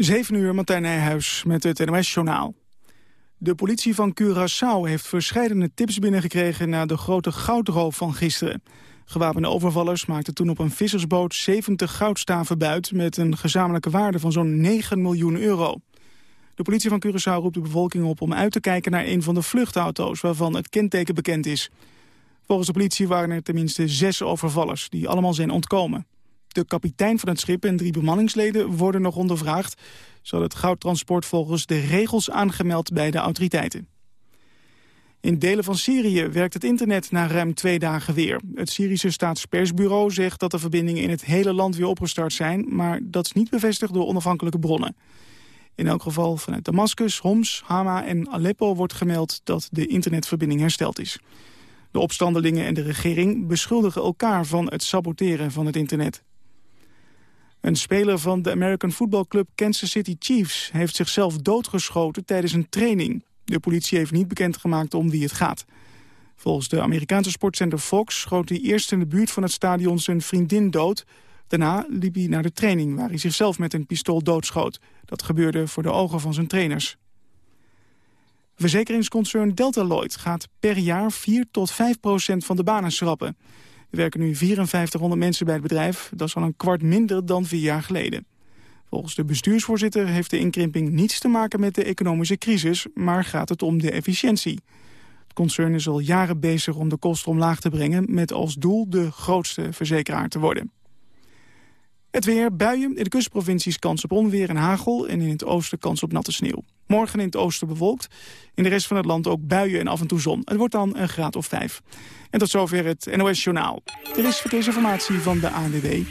7 uur, Martijn Nijhuis met het NOS-journaal. De politie van Curaçao heeft verschillende tips binnengekregen... na de grote goudroof van gisteren. Gewapende overvallers maakten toen op een vissersboot 70 goudstaven buit... met een gezamenlijke waarde van zo'n 9 miljoen euro. De politie van Curaçao roept de bevolking op om uit te kijken naar een van de vluchtauto's... waarvan het kenteken bekend is. Volgens de politie waren er tenminste zes overvallers... die allemaal zijn ontkomen. De kapitein van het schip en drie bemanningsleden worden nog ondervraagd. Hadden het goudtransport volgens de regels aangemeld bij de autoriteiten. In delen van Syrië werkt het internet na ruim twee dagen weer. Het Syrische staatspersbureau zegt dat de verbindingen in het hele land weer opgestart zijn... maar dat is niet bevestigd door onafhankelijke bronnen. In elk geval vanuit Damascus, Homs, Hama en Aleppo wordt gemeld dat de internetverbinding hersteld is. De opstandelingen en de regering beschuldigen elkaar van het saboteren van het internet. Een speler van de American Football Club Kansas City Chiefs... heeft zichzelf doodgeschoten tijdens een training. De politie heeft niet bekendgemaakt om wie het gaat. Volgens de Amerikaanse sportzender Fox schoot hij eerst in de buurt van het stadion zijn vriendin dood. Daarna liep hij naar de training waar hij zichzelf met een pistool doodschoot. Dat gebeurde voor de ogen van zijn trainers. Verzekeringsconcern Delta Lloyd gaat per jaar 4 tot 5 procent van de banen schrappen. Er werken nu 5400 mensen bij het bedrijf. Dat is al een kwart minder dan vier jaar geleden. Volgens de bestuursvoorzitter heeft de inkrimping niets te maken met de economische crisis, maar gaat het om de efficiëntie. Het concern is al jaren bezig om de kosten omlaag te brengen met als doel de grootste verzekeraar te worden. Het weer, buien, in de kustprovincies kans op onweer en hagel... en in het oosten kans op natte sneeuw. Morgen in het oosten bewolkt, in de rest van het land ook buien en af en toe zon. Het wordt dan een graad of vijf. En tot zover het NOS Journaal. Er is verkeersinformatie van de ANWB.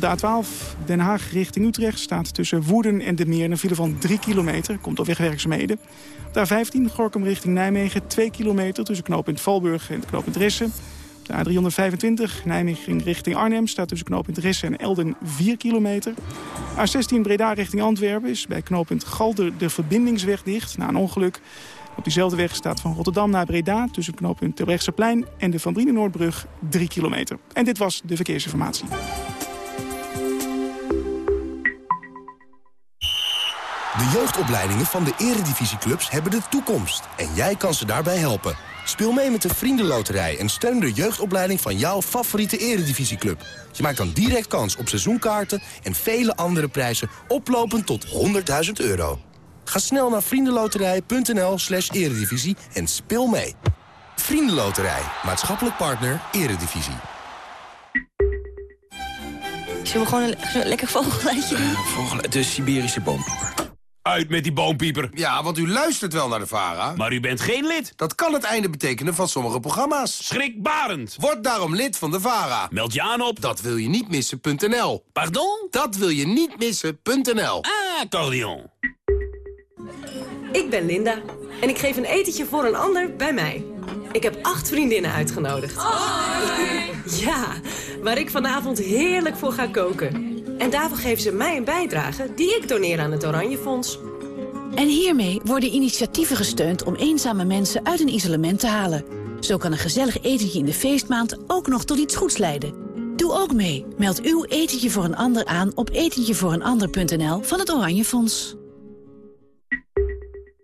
De A12 Den Haag richting Utrecht staat tussen Woerden en de Meer... een file van 3 kilometer, komt door wegwerkzaamheden. De A15 Gorkum richting Nijmegen 2 kilometer... tussen knooppunt Valburg en knooppunt Ressen... De A325 Nijmegen richting Arnhem staat tussen knooppunt Ressen en Elden 4 kilometer. A16 Breda richting Antwerpen is bij knooppunt Galder de verbindingsweg dicht na een ongeluk. Op diezelfde weg staat van Rotterdam naar Breda tussen knooppunt Terbrechtseplein en de Van Brienen Noordbrug 3 kilometer. En dit was de verkeersinformatie. De jeugdopleidingen van de eredivisieclubs hebben de toekomst. En jij kan ze daarbij helpen. Speel mee met de Vriendenloterij en steun de jeugdopleiding van jouw favoriete eredivisieclub. Je maakt dan direct kans op seizoenkaarten en vele andere prijzen oplopend tot 100.000 euro. Ga snel naar vriendenloterij.nl slash eredivisie en speel mee. Vriendenloterij, maatschappelijk partner, eredivisie. Zullen we gewoon een, lekker vogelgeluidje doen? Vogel, de Siberische boompieper. Uit met die boompieper. Ja, want u luistert wel naar de VARA. Maar u bent geen lid. Dat kan het einde betekenen van sommige programma's. Schrikbarend. Word daarom lid van de VARA. Meld je aan op... Dat wil je niet missen.nl. Pardon? Dat wil je niet missen.nl. Ah, accordeon. Ik ben Linda en ik geef een etentje voor een ander bij mij. Ik heb acht vriendinnen uitgenodigd. Ja, waar ik vanavond heerlijk voor ga koken. En daarvoor geven ze mij een bijdrage die ik doneer aan het Oranje Fonds. En hiermee worden initiatieven gesteund om eenzame mensen uit een isolement te halen. Zo kan een gezellig etentje in de feestmaand ook nog tot iets goeds leiden. Doe ook mee. Meld uw etentje voor een ander aan op etentjevooreenander.nl van het Oranje Fonds.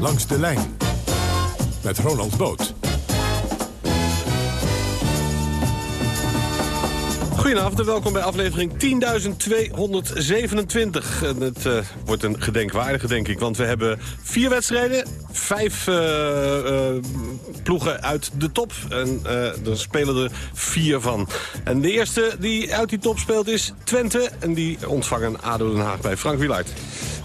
Langs de lijn met Ronald Boot. Goedenavond en welkom bij aflevering 10.227. En het uh, wordt een gedenkwaardige, denk ik. Want we hebben vier wedstrijden, vijf uh, uh, ploegen uit de top. En er spelen er vier van. En de eerste die uit die top speelt is Twente. En die ontvangen ADO Den Haag bij Frank Wielaert.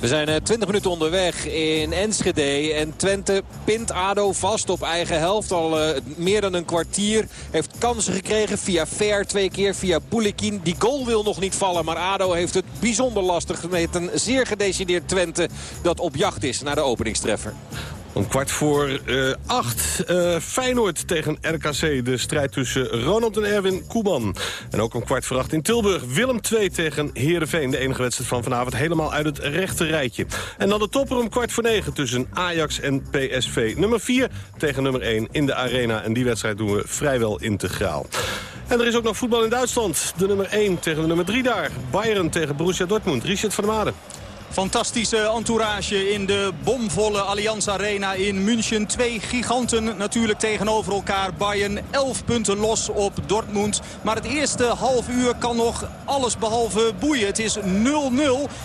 We zijn uh, 20 minuten onderweg in Enschede. En Twente pint ADO vast op eigen helft. Al uh, meer dan een kwartier. Heeft kansen gekregen via Ver twee keer. Via Boulikin. Die goal wil nog niet vallen. Maar ADO heeft het bijzonder lastig met een zeer gedecideerd Twente dat op jacht is naar de openingstreffer. Om kwart voor uh, acht uh, Feyenoord tegen RKC. De strijd tussen Ronald en Erwin Koeman. En ook om kwart voor acht in Tilburg. Willem 2 tegen Heerenveen. De enige wedstrijd van vanavond helemaal uit het rechte rijtje. En dan de topper om kwart voor negen tussen Ajax en PSV. Nummer 4 tegen nummer 1 in de arena. En die wedstrijd doen we vrijwel integraal. En er is ook nog voetbal in Duitsland. De nummer 1 tegen de nummer 3 daar. Bayern tegen Borussia Dortmund. Richard van der Maden. Fantastische entourage in de bomvolle Allianz Arena in München. Twee giganten natuurlijk tegenover elkaar. Bayern 11 punten los op Dortmund. Maar het eerste half uur kan nog alles behalve boeien. Het is 0-0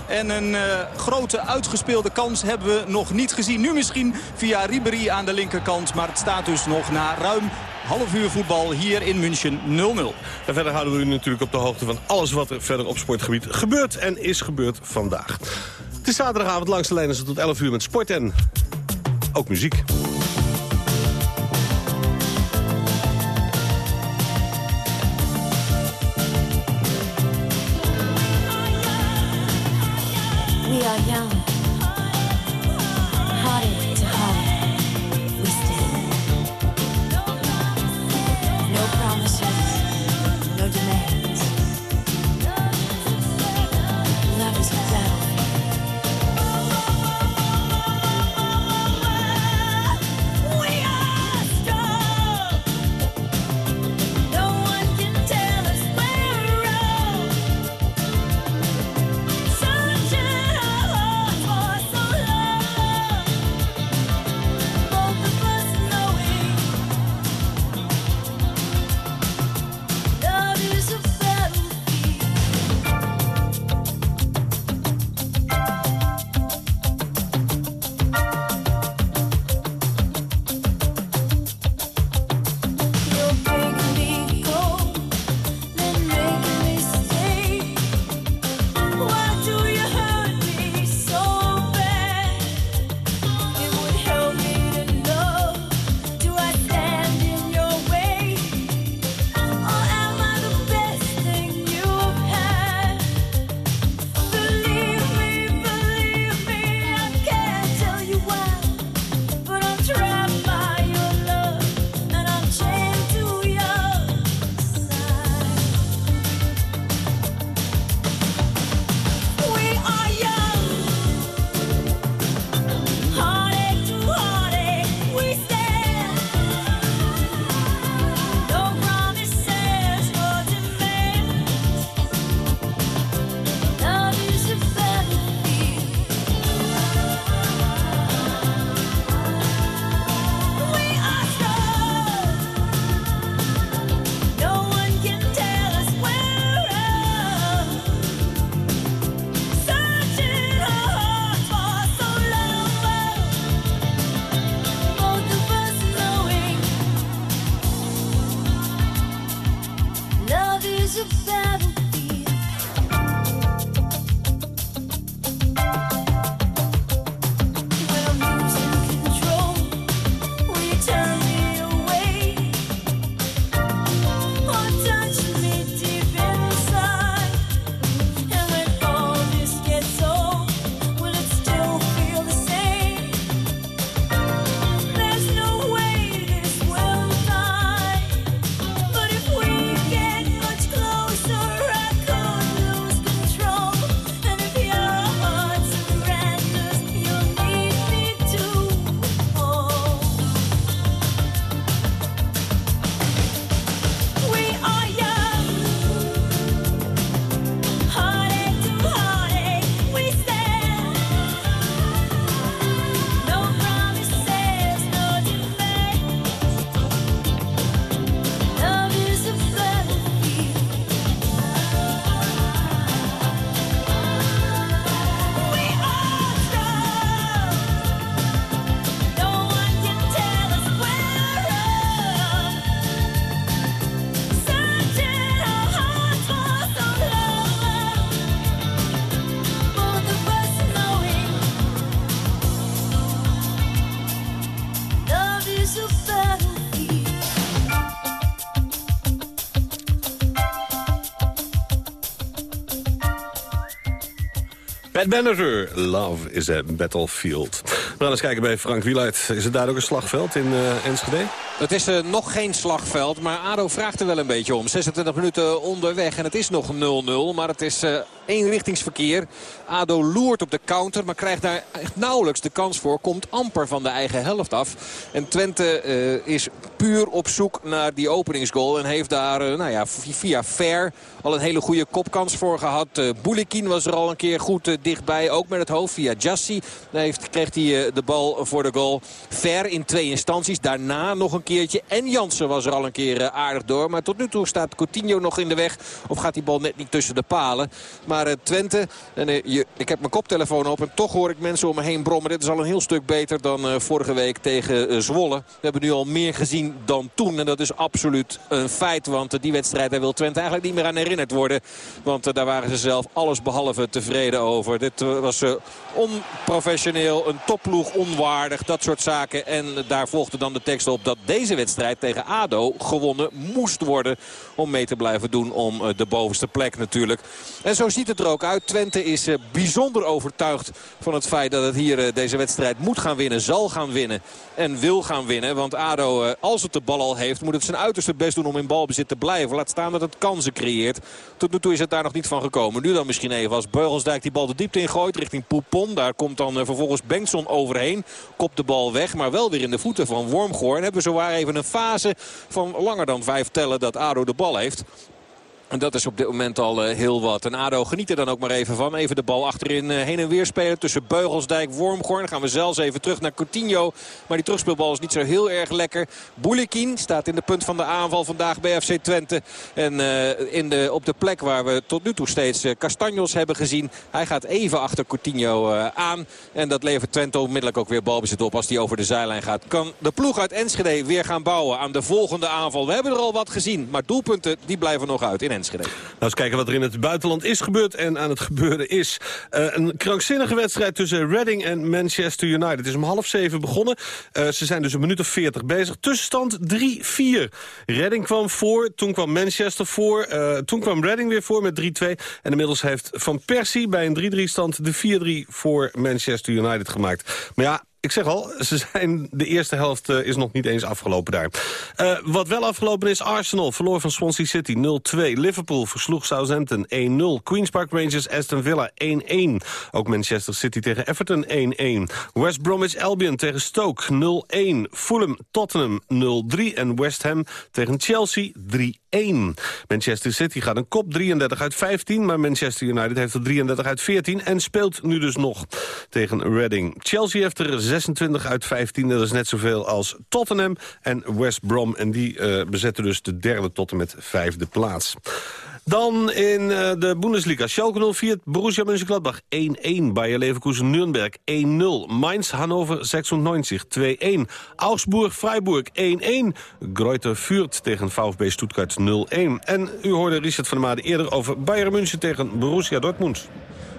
en een uh, grote uitgespeelde kans hebben we nog niet gezien. Nu misschien via Ribéry aan de linkerkant. Maar het staat dus nog na ruim half uur voetbal hier in München 0-0. En verder houden we u natuurlijk op de hoogte van alles wat er verder op sportgebied gebeurt en is gebeurd vandaag. Het is zaterdagavond langs de lijn is het tot 11 uur met sport en ook muziek. We are young, Pat Benatar, Love is a Battlefield. We gaan eens kijken bij Frank Wieluid. Is het daar ook een slagveld in uh, Enschede? Het is uh, nog geen slagveld, maar ADO vraagt er wel een beetje om. 26 minuten onderweg en het is nog 0-0, maar het is uh, eenrichtingsverkeer. ADO loert op de counter, maar krijgt daar echt nauwelijks de kans voor. Komt amper van de eigen helft af. En Twente uh, is puur op zoek naar die openingsgoal. En heeft daar nou ja, via Fair al een hele goede kopkans voor gehad. Uh, Boulikin was er al een keer goed dichtbij. Ook met het hoofd via Jassi. Daar heeft, kreeg hij de bal voor de goal. Ver in twee instanties. Daarna nog een keertje. En Jansen was er al een keer aardig door. Maar tot nu toe staat Coutinho nog in de weg. Of gaat die bal net niet tussen de palen. Maar Twente. En, je, ik heb mijn koptelefoon op. En toch hoor ik mensen om me heen brommen. Dit is al een heel stuk beter dan vorige week tegen Zwolle. We hebben nu al meer gezien dan toen. En dat is absoluut een feit. Want die wedstrijd daar wil Twente eigenlijk niet meer aan herinnerd worden. Want daar waren ze zelf alles behalve tevreden over. Dit was onprofessioneel, een topploeg onwaardig, dat soort zaken. En daar volgde dan de tekst op dat deze wedstrijd tegen ADO gewonnen moest worden. Om mee te blijven doen om de bovenste plek natuurlijk. En zo ziet het er ook uit. Twente is bijzonder overtuigd van het feit dat het hier deze wedstrijd moet gaan winnen, zal gaan winnen. En wil gaan winnen. Want ADO, als het de bal al heeft, moet het zijn uiterste best doen om in balbezit te blijven. Laat staan dat het kansen creëert. Tot nu toe is het daar nog niet van gekomen. Nu dan misschien even als Beugelsdijk die bal de diepte ingooit richting Poupon. Daar komt dan vervolgens Bengtson overheen. Kopt de bal weg, maar wel weer in de voeten van Wormgoor. En hebben we zowaar even een fase van langer dan vijf tellen dat ADO de bal heeft. En dat is op dit moment al uh, heel wat. En ADO geniet er dan ook maar even van. Even de bal achterin uh, heen en weer spelen tussen Beugelsdijk, Wormgorn. Dan gaan we zelfs even terug naar Coutinho. Maar die terugspeelbal is niet zo heel erg lekker. Boulikin staat in de punt van de aanval vandaag bij FC Twente. En uh, in de, op de plek waar we tot nu toe steeds Castanjos hebben gezien. Hij gaat even achter Coutinho aan. En dat levert Twente onmiddellijk ook weer balbezit op als hij over de zijlijn gaat. Kan de ploeg uit Enschede weer gaan bouwen aan de volgende aanval. We hebben er al wat gezien. Maar doelpunten die blijven nog uit Enschede. Nou, eens kijken wat er in het buitenland is gebeurd en aan het gebeuren is. Uh, een krankzinnige wedstrijd tussen Reading en Manchester United. Het is om half zeven begonnen. Uh, ze zijn dus een minuut of veertig bezig. Tussenstand 3-4. Reading kwam voor, toen kwam Manchester voor. Uh, toen kwam Reading weer voor met 3-2. En inmiddels heeft Van Persie bij een 3-3 stand de 4-3 voor Manchester United gemaakt. Maar ja, ik zeg al, ze zijn, de eerste helft uh, is nog niet eens afgelopen daar. Uh, wat wel afgelopen is, Arsenal verloor van Swansea City 0-2. Liverpool versloeg Southampton 1-0. Queen's Park Rangers Aston Villa 1-1. Ook Manchester City tegen Everton 1-1. West Bromwich Albion tegen Stoke 0-1. Fulham Tottenham 0-3. En West Ham tegen Chelsea 3-1. Manchester City gaat een kop 33 uit 15, maar Manchester United heeft er 33 uit 14 en speelt nu dus nog tegen Reading. Chelsea heeft er 26 uit 15, dat is net zoveel als Tottenham en West Brom. En die uh, bezetten dus de derde tot en met vijfde plaats. Dan in uh, de Bundesliga. Schalke 04, Borussia Mönchengladbach 1-1. Bayer Leverkusen Nürnberg 1-0. Mainz Hannover 96 2-1. Augsburg Freiburg 1-1. Greuther Fürth tegen VfB Stuttgart 0-1. En u hoorde Richard van der Made eerder over Bayern München tegen Borussia Dortmund.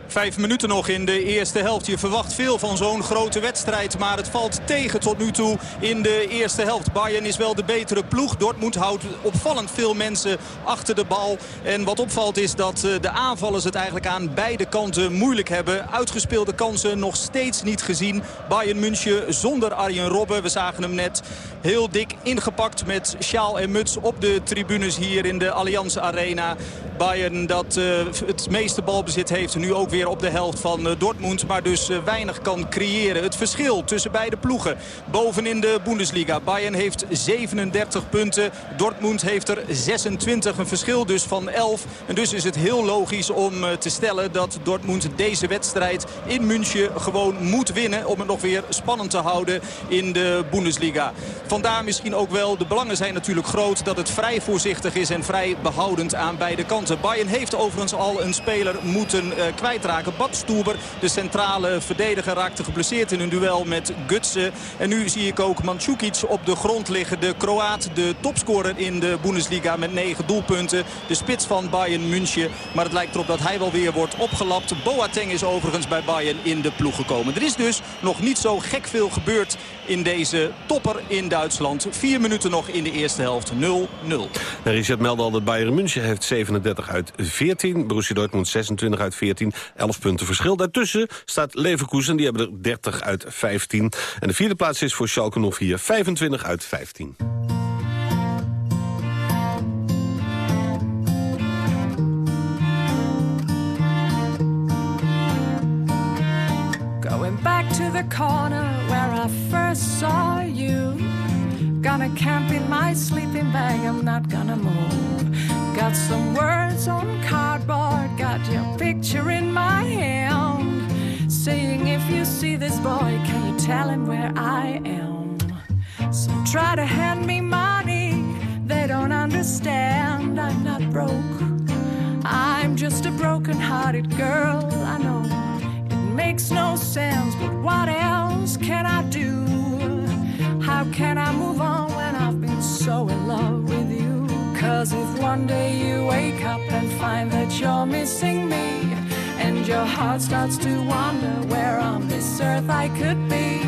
Vijf minuten nog in de eerste helft. Je verwacht veel van zo'n grote wedstrijd. Maar het valt tegen tot nu toe in de eerste helft. Bayern is wel de betere ploeg. Dortmund houdt opvallend veel mensen achter de bal. En wat opvalt is dat de aanvallers het eigenlijk aan beide kanten moeilijk hebben. Uitgespeelde kansen nog steeds niet gezien. Bayern München zonder Arjen Robben. We zagen hem net heel dik ingepakt met sjaal en muts op de tribunes hier in de Allianz Arena. Bayern dat uh, het meeste balbezit heeft. Nu ook weer op de helft van uh, Dortmund. Maar dus uh, weinig kan creëren. Het verschil tussen beide ploegen. Bovenin de Bundesliga. Bayern heeft 37 punten. Dortmund heeft er 26. Een verschil dus van 11. En dus is het heel logisch om te stellen dat Dortmund deze wedstrijd in München gewoon moet winnen. Om het nog weer spannend te houden in de Bundesliga. Vandaar misschien ook wel, de belangen zijn natuurlijk groot... dat het vrij voorzichtig is en vrij behoudend aan beide kanten. Bayern heeft overigens al een speler moeten uh, kwijtraken. Bad Stuber, de centrale verdediger, raakte geblesseerd in een duel met Gutsen. En nu zie ik ook Mandzukic op de grond liggen. De Kroaat, de topscorer in de Bundesliga met negen doelpunten. De spits van Bayern München. Maar het lijkt erop dat hij wel weer wordt opgelapt. Boateng is overigens bij Bayern in de ploeg gekomen. Er is dus nog niet zo gek veel gebeurd in deze topper in Duitsland. Vier minuten nog in de eerste helft. 0-0. Richard meldde al dat Bayern München heeft 37 32 uit 14. Borussia Dortmund 26 uit 14. 11 punten verschil. Daartussen staat Leverkusen, die hebben er 30 uit 15. En de vierde plaats is voor Schalke 04, 25 uit 15. Going back to the corner I first saw you. Gonna camp in my sleeping bag, I'm not gonna move. Got some words on cardboard, got your picture in my hand. Saying, if you see this boy, can you tell him where I am? Some try to hand me money, they don't understand. I'm not broke, I'm just a broken hearted girl, I know It makes no sense, but what else can I do? How can I move on when I've been so in love with you? Cause if one day you wake up and find that you're missing me, and your heart starts to wonder where on this earth I could be,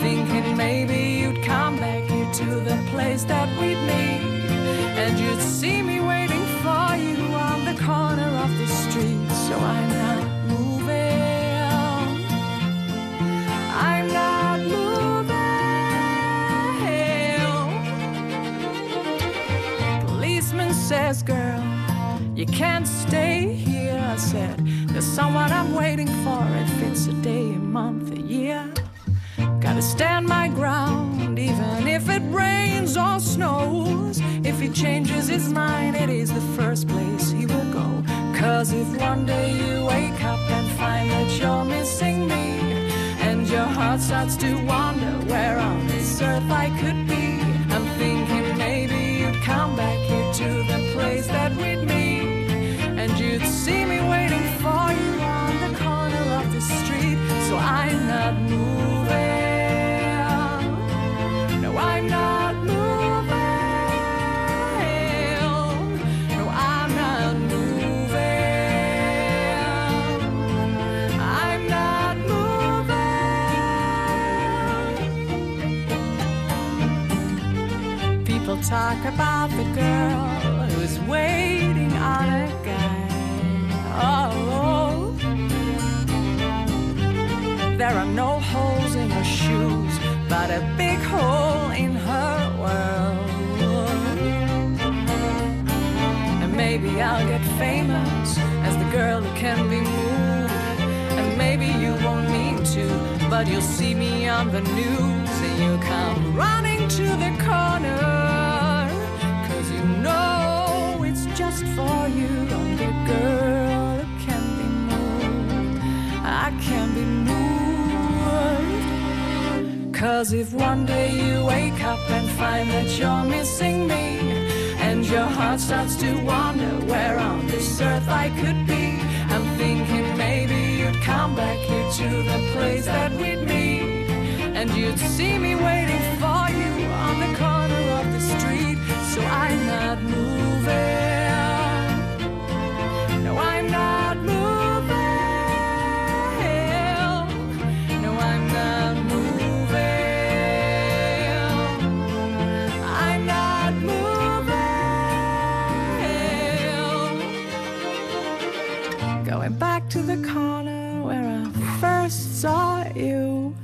thinking maybe you'd come back here to the place that we'd meet, and you'd see me waiting for you on the corner of the street, so I'm not says, girl, you can't stay here. I said, there's someone I'm waiting for. If it's a day, a month, a year. Gotta stand my ground, even if it rains or snows. If he changes his mind, it is the first place he will go. Cause if one day you wake up and find that you're missing me, and your heart starts to wonder where on this earth I could be. Come back here to the place that we'd meet, and you'd see me waiting for you on the corner of the street. So I'm not moving. No, I'm not moving. No, I'm not moving. I'm not moving. People talk about there are no holes in her shoes, but a big hole in her world. And maybe I'll get famous as the girl who can be moved. And maybe you won't mean to, but you'll see me on the news and you come running to the corner. Cause you know it's just for you. Cause if one day you wake up and find that you're missing me, and your heart starts to wonder where on this earth I could be, I'm thinking maybe you'd come back here to the place that we'd meet, and you'd see me waiting for you on the corner of the street. So I'm not moving. Moving. Going back to the corner where I first saw you.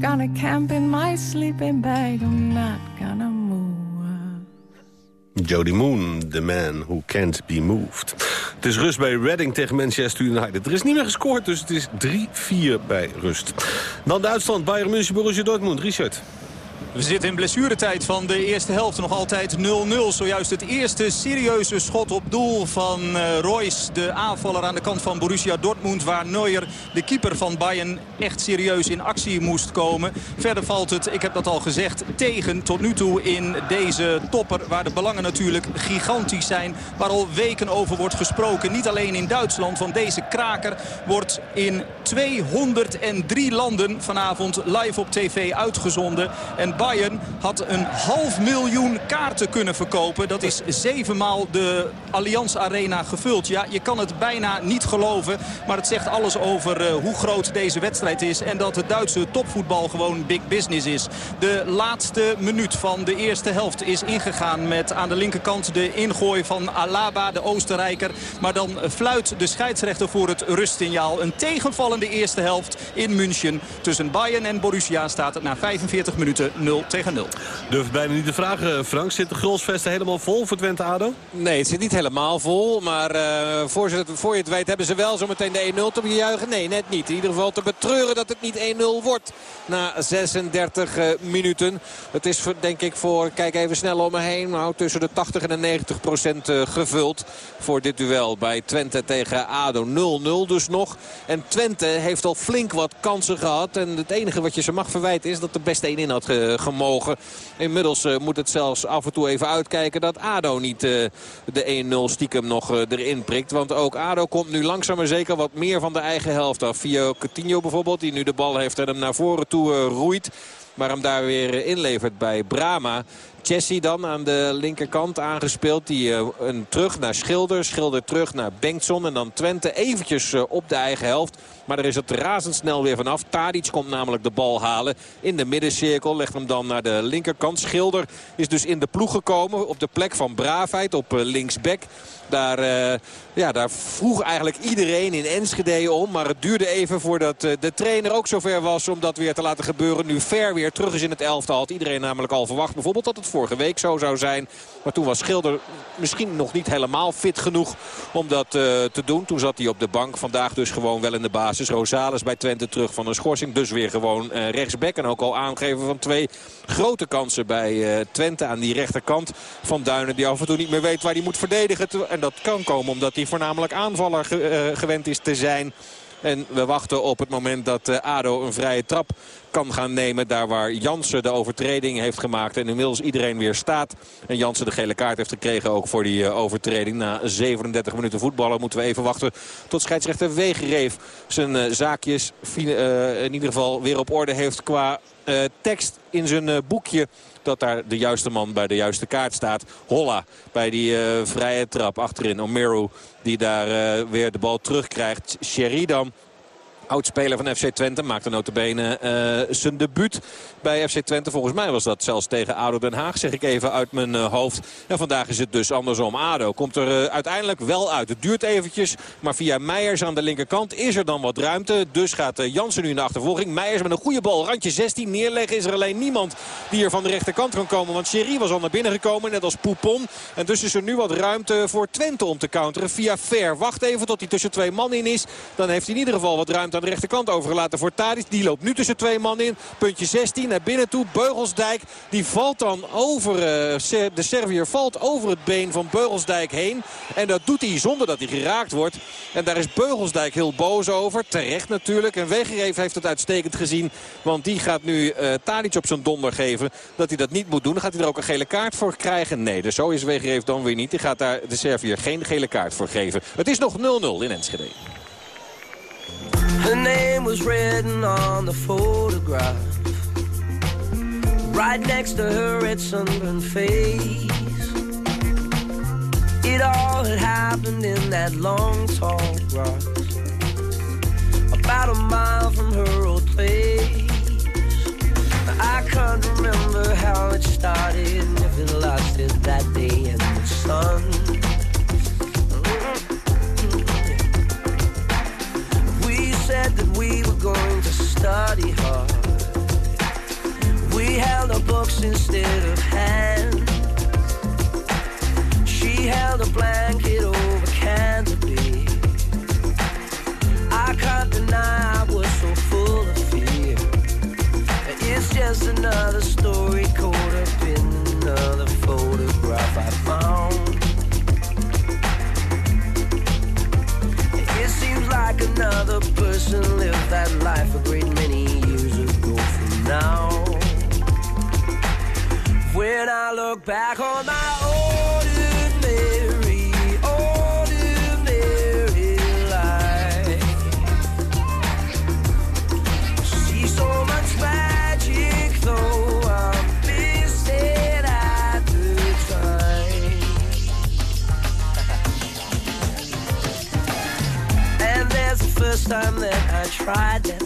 Gonna camp in my sleeping bag. I'm not gonna move. Jody Moon, the man who can't be moved. Het is rust bij Reading tegen Manchester United. Er is niet meer gescoord, dus het is 3-4 bij rust. Dan de uitstand Bayern München, Borussia Dortmund. Richard. We zitten in blessuretijd van de eerste helft. Nog altijd 0-0. Zojuist het eerste serieuze schot op doel van uh, Royce. De aanvaller aan de kant van Borussia Dortmund. Waar Neuer, de keeper van Bayern, echt serieus in actie moest komen. Verder valt het, ik heb dat al gezegd, tegen tot nu toe in deze topper. Waar de belangen natuurlijk gigantisch zijn. Waar al weken over wordt gesproken. Niet alleen in Duitsland, want deze kraker wordt in 203 landen vanavond live op tv uitgezonden. En Bayern had een half miljoen kaarten kunnen verkopen. Dat is zevenmaal de Allianz Arena gevuld. Ja, je kan het bijna niet geloven. Maar het zegt alles over eh, hoe groot deze wedstrijd is. En dat het Duitse topvoetbal gewoon big business is. De laatste minuut van de eerste helft is ingegaan met aan de linkerkant de ingooi van Alaba, de Oostenrijker. Maar dan fluit de scheidsrechter voor het rustsignaal. Een tegenvallende eerste helft in München. Tussen Bayern en Borussia staat het na 45 minuten 0 tegen 0. Durf bijna niet te vragen, Frank. Zit de Grolsvesten helemaal vol voor Twente-Ado? Nee, het zit niet helemaal vol. Maar eh, voor, ze, voor je het weet hebben ze wel zometeen de 1-0 te bejuichen. Nee, net niet. In ieder geval te betreuren dat het niet 1-0 wordt na 36 eh, minuten. Het is voor- denk ik voor, kijk even snel om me heen, nou, tussen de 80 en de 90 procent eh, gevuld voor dit duel bij Twente tegen ADO. 0-0 dus nog. En Twente heeft al flink wat kansen gehad. En het enige wat je ze mag verwijten is dat er best één in had ge- gemogen. Inmiddels eh, moet het zelfs af en toe even uitkijken dat ADO niet eh, de 1-0 stiekem nog eh, erin prikt. Want ook ADO komt nu langzaam maar zeker wat meer van de eigen helft af. Via Coutinho bijvoorbeeld, die nu de bal heeft en hem naar voren toe eh, roeit. Maar hem daar weer eh, inlevert bij Brama. Chessie dan aan de linkerkant aangespeeld. Die eh, een terug naar Schilder. Schilder terug naar Bengtson. En dan Twente eventjes eh, op de eigen helft. Maar er is het razendsnel weer vanaf. Tadic komt namelijk de bal halen in de middencirkel. Legt hem dan naar de linkerkant. Schilder is dus in de ploeg gekomen op de plek van Braafheid op eh, linksback. Daar, ja, daar vroeg eigenlijk iedereen in Enschede om. Maar het duurde even voordat de trainer ook zover was om dat weer te laten gebeuren. Nu Ver weer terug is in het elftal. Had iedereen namelijk al verwacht. Bijvoorbeeld dat het vorige week zo zou zijn. Maar toen was Schilder misschien nog niet helemaal fit genoeg om dat eh, te doen. Toen zat hij op de bank. Vandaag dus gewoon wel in de basis. Rosales bij Twente terug van een schorsing. Dus weer gewoon eh, rechtsback. En ook al aangeven van twee grote kansen bij eh, Twente aan die rechterkant van Duinen. Die af en toe niet meer weet waar hij moet verdedigen. En dat kan komen omdat hij voornamelijk aanvaller ge- gewend is te zijn. En we wachten op het moment dat eh, ADO een vrije trap kan gaan nemen. Daar waar Jansen de overtreding heeft gemaakt. En inmiddels iedereen weer staat. En Jansen de gele kaart heeft gekregen ook voor die eh, overtreding. Na 37 minuten voetballen moeten we even wachten tot scheidsrechter Wegereef zijn eh, zaakjes in ieder geval weer op orde heeft qua tekst in zijn boekje. Dat daar de juiste man bij de juiste kaart staat. Holla bij die eh, vrije trap achterin. Omeru die daar eh, weer de bal terugkrijgt. Sheridan Oudspeler van FC Twente maakte notabene eh zijn debuut bij FC Twente. Volgens mij was dat zelfs tegen ADO Den Haag, zeg ik even uit mijn eh, hoofd. En vandaag is het dus andersom. ADO komt er eh, uiteindelijk wel uit. Het duurt eventjes, maar via Meijers aan de linkerkant is er dan wat ruimte. Dus gaat Jansen nu in de achtervolging. Meijers met een goede bal, randje 16 neerleggen. Is er alleen niemand die er van de rechterkant kan komen. Want Sherry was al naar binnen gekomen, net als Poupon. En dus is er nu wat ruimte voor Twente om te counteren via Ver. Wacht even tot hij tussen twee man in is. Dan heeft hij in ieder geval wat ruimte aan de rechterkant overgelaten voor Tadic. Die loopt nu tussen twee man in. Puntje 16 naar binnen toe. Beugelsdijk die valt dan over. eh, de Serviër valt over het been van Beugelsdijk heen. En dat doet hij zonder dat hij geraakt wordt. En daar is Beugelsdijk heel boos over. Terecht natuurlijk. En Wegereef heeft het uitstekend gezien. Want die gaat nu eh Tadic op zijn donder geven. Dat hij dat niet moet doen. Gaat hij er ook een gele kaart voor krijgen. Nee, dus zo is Wegereef dan weer niet. Die gaat daar de Serviër geen gele kaart voor geven. Het is nog 0-0 in Enschede. Her name was written on the photograph. Right next to her red sunburned face. It all had happened in that long tall grass. About a mile from her old place. I can't remember how it started, if it lasted that day in the sun. Said that we were going to study hard. We held our books instead of hands. She held a blanket over beer. I can't deny I was so full of fear. It's just another story caught another person lived that life a great many years ago from now. When I look back on my time that I tried that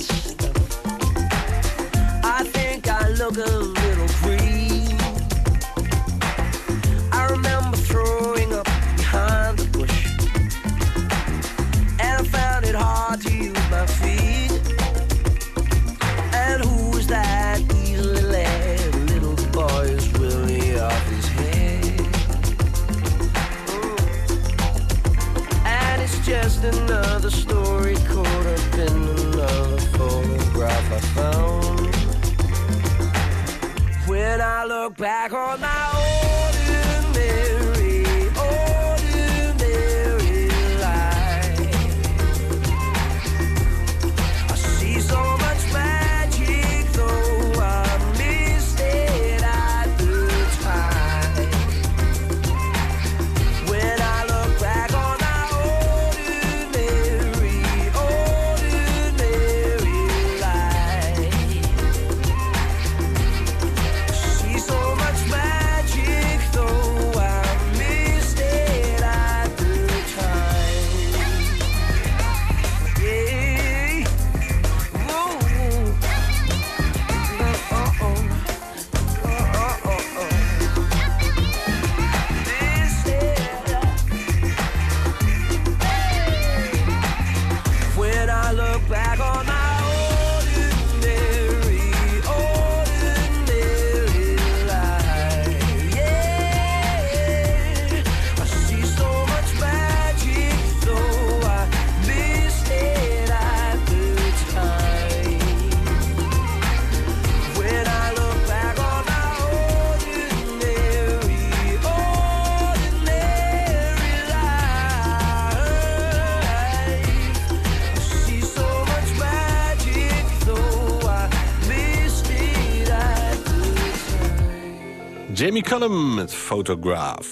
Photograph.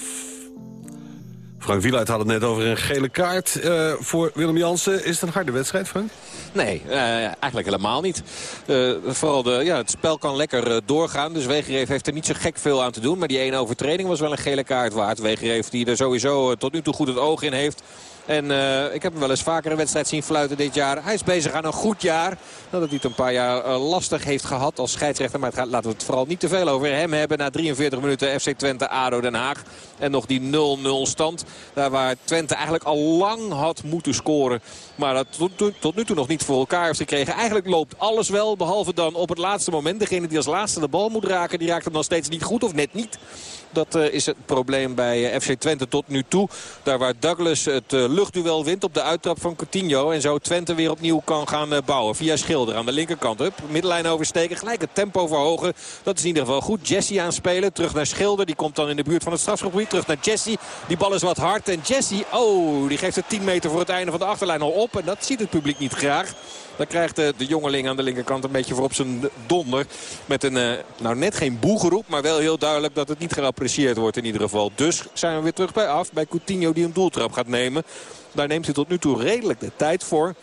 Frank Wieluid had het net over een gele kaart eh, voor Willem Jansen. Is het een harde wedstrijd, Frank? Nee, eh, eigenlijk helemaal niet. Eh, vooral de, ja, het spel kan lekker doorgaan. Dus Wegereef heeft er niet zo gek veel aan te doen. Maar die ene overtreding was wel een gele kaart waard. Wegereef die er sowieso tot nu toe goed het oog in heeft. En eh, ik heb hem wel eens vaker een wedstrijd zien fluiten dit jaar. Hij is bezig aan een goed jaar. Nadat hij het een paar jaar eh, lastig heeft gehad als scheidsrechter. Maar gaat, laten we het vooral niet te veel over hem hebben. Na 43 minuten FC Twente, ADO Den Haag. En nog die 0-0 stand. Daar waar Twente eigenlijk al lang had moeten scoren. Maar dat tot, tot- tot nu toe nog niet voor elkaar heeft gekregen. Eigenlijk loopt alles wel. Behalve dan op het laatste moment. Degene die als laatste de bal moet raken. Die raakt hem nog steeds niet goed of net niet. Dat eh, is het probleem bij eh, FC Twente tot nu toe. Daar waar Douglas het eh, luchtduel wint op de uittrap van Coutinho. En zo Twente weer opnieuw kan gaan bouwen. Via Schilder aan de linkerkant. Hup, middenlijn oversteken. Gelijk het tempo verhogen. Dat is in ieder geval goed. Jesse aanspelen. Terug naar Schilder. Die komt dan in de buurt van het strafschopgebied. Terug naar Jesse. Die bal is wat hard. En Jesse, oh, die geeft het 10 meter voor het einde van de achterlijn al op. En dat ziet het publiek niet graag. Dan krijgt de, de jongeling aan de linkerkant een beetje voor op zijn donder. Met een, eh, nou net geen boegeroep, maar wel heel duidelijk dat het niet geapprecieerd wordt in ieder geval. Dus zijn we weer terug bij af, bij Coutinho die een doeltrap gaat nemen. Daar neemt hij tot nu toe redelijk de tijd voor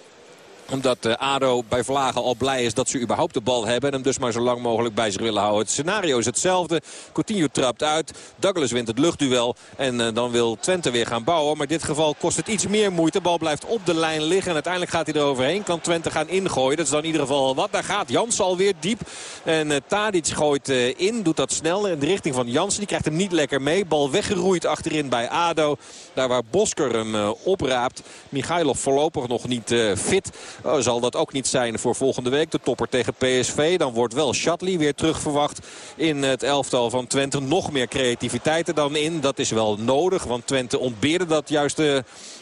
omdat eh, ADO bij Vlagen al blij is dat ze überhaupt de bal hebben. En hem dus maar zo lang mogelijk bij zich willen houden. Het scenario is hetzelfde. Coutinho trapt uit. Douglas wint het luchtduel. En eh, dan wil Twente weer gaan bouwen. Maar in dit geval kost het iets meer moeite. De bal blijft op de lijn liggen. En uiteindelijk gaat hij er overheen. Kan Twente gaan ingooien. Dat is dan in ieder geval wat. Daar gaat Jans alweer diep. En uh, Tadic gooit in. Doet dat snel in de richting van Jansen. Die krijgt hem niet lekker mee. Bal weggeroeid achterin bij ADO. Daar waar Bosker hem opraapt. Michailov voorlopig nog niet fit. Oh, zal dat ook niet zijn voor volgende week. De topper tegen PSV. Dan wordt wel Shatley weer terug verwacht in het elftal van Twente. Nog meer creativiteit er dan in. Dat is wel nodig. Want Twente ontbeerde dat juist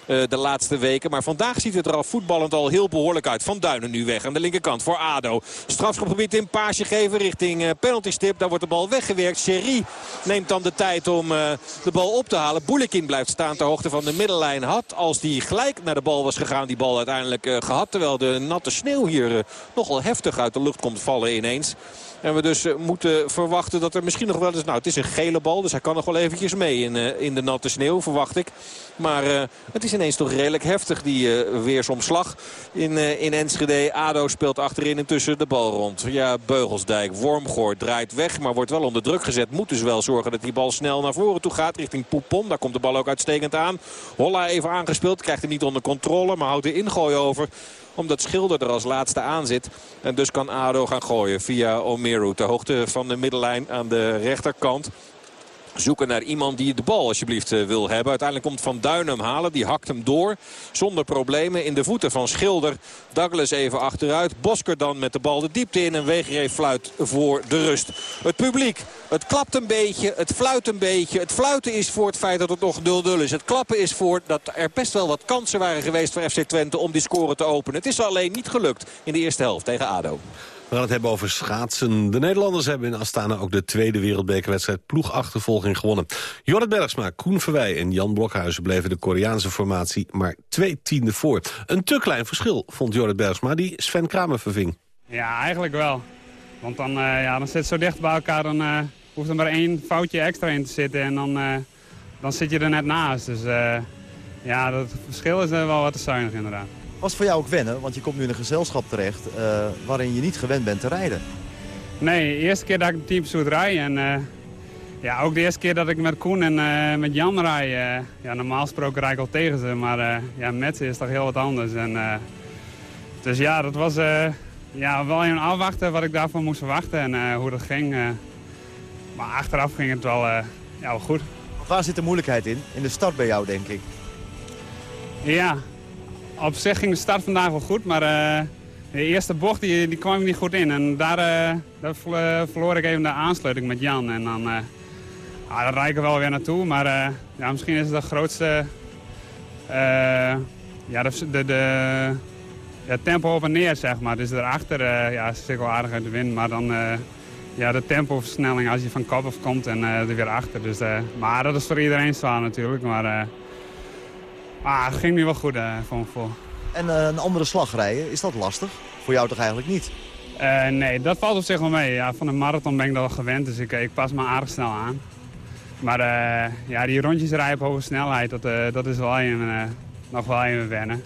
de laatste weken. Maar vandaag ziet het er al voetballend al heel behoorlijk uit. Van Duinen nu weg aan de linkerkant voor ADO. Strafschopgebied in paasje geven richting uh, penalty stip. Daar wordt de bal weggewerkt. Sherry neemt dan de tijd om uh, de bal op te halen. Boulekin blijft staan ter hoogte van de middenlijn. Had als die gelijk naar de bal was gegaan die bal uiteindelijk gehad. Terwijl de natte sneeuw hier nogal heftig uit de lucht komt vallen ineens. En we dus uh, moeten verwachten dat er misschien nog wel eens... Nou, het is een gele bal, dus hij kan nog wel eventjes mee in, uh, in de natte sneeuw, verwacht ik. Maar uh, het is ineens toch redelijk heftig, die weersomslag in, in Enschede. ADO speelt achterin intussen de bal rond. Ja, Beugelsdijk, Wormgoor draait weg, maar wordt wel onder druk gezet. Moet dus wel zorgen dat die bal snel naar voren toe gaat, richting Poupon. Daar komt de bal ook uitstekend aan. Holla even aangespeeld, krijgt hem niet onder controle, maar houdt de ingooi over Omdat Schilder er als laatste aan zit. En dus kan ADO gaan gooien via Omeru. Ter hoogte van de middenlijn aan de rechterkant. Zoeken naar iemand die de bal alsjeblieft eh, wil hebben. Uiteindelijk komt Van Duin hem halen. Die hakt hem door. Zonder problemen in de voeten van Schilder. Douglas even achteruit. Bosker dan met de bal de diepte in. En Wegeree fluit voor de rust. Het publiek. Het klapt een beetje. Het fluit een beetje. Het fluiten is voor het feit dat het nog 0-0 is. Het klappen is voor dat er best wel wat kansen waren geweest voor FC Twente om die score te openen. Het is alleen niet gelukt in de eerste helft tegen ADO. We gaan het hebben over schaatsen. De Nederlanders hebben in Astana ook de tweede wereldbekerwedstrijd ploegachtervolging gewonnen. Jorrit Bergsma, Koen Verwij en Jan Blokhuizen bleven de Koreaanse formatie maar twee tienden voor. Een te klein verschil, vond Jorrit Bergsma, die Sven Kramer verving. Ja, eigenlijk wel. Want dan, eh, ja, dan zit het zo dicht bij elkaar, dan eh, hoeft er maar één foutje extra in te zitten en dan, eh, dan zit je er net naast. Dus ja, dat verschil is wel wat te zuinig inderdaad. Was voor jou ook wennen? Want je komt nu in een gezelschap terecht eh, waarin je niet gewend bent te rijden. Nee, de eerste keer dat ik een teamsuit rijd en eh, ja, ook de eerste keer dat ik met Koen en eh, met Jan rijd. eh, ja, normaal gesproken rijd ik al tegen ze, maar ja, met ze is toch heel wat anders. En, dus ja, dat was ja, wel even afwachten wat ik daarvan moest verwachten en hoe dat ging. maar achteraf ging het wel, ja, wel goed. Waar zit de moeilijkheid in? In de start bij jou, denk ik. Ja, op zich ging de start vandaag wel goed, maar eh, de eerste bocht die, die kwam ik niet goed in. En daar, eh, daar verlo- verloor ik even de aansluiting met Jan. En dan, eh ah, daar rijd ik er wel weer naartoe, maar ja, misschien is het de grootste ja, de, de, ja, tempo op en neer, zeg maar. Dus daarachter eh ja, zit wel aardig uit de wind, maar dan... eh, ja, de tempoversnelling als je van kop af komt en er weer achter. Dus, maar dat is voor iedereen zwaar natuurlijk. Maar ah, het ging nu wel goed eh, voor gevoel. En eh, een andere slag rijden, is dat lastig? Voor jou toch eigenlijk niet? Eh, nee, dat valt op zich wel mee. Ja, van een marathon ben ik dat wel gewend, dus ik, ik pas me aardig snel aan. Maar ja, die rondjes rijden op hoge snelheid, dat, dat is wel even, eh, nog wel even wennen.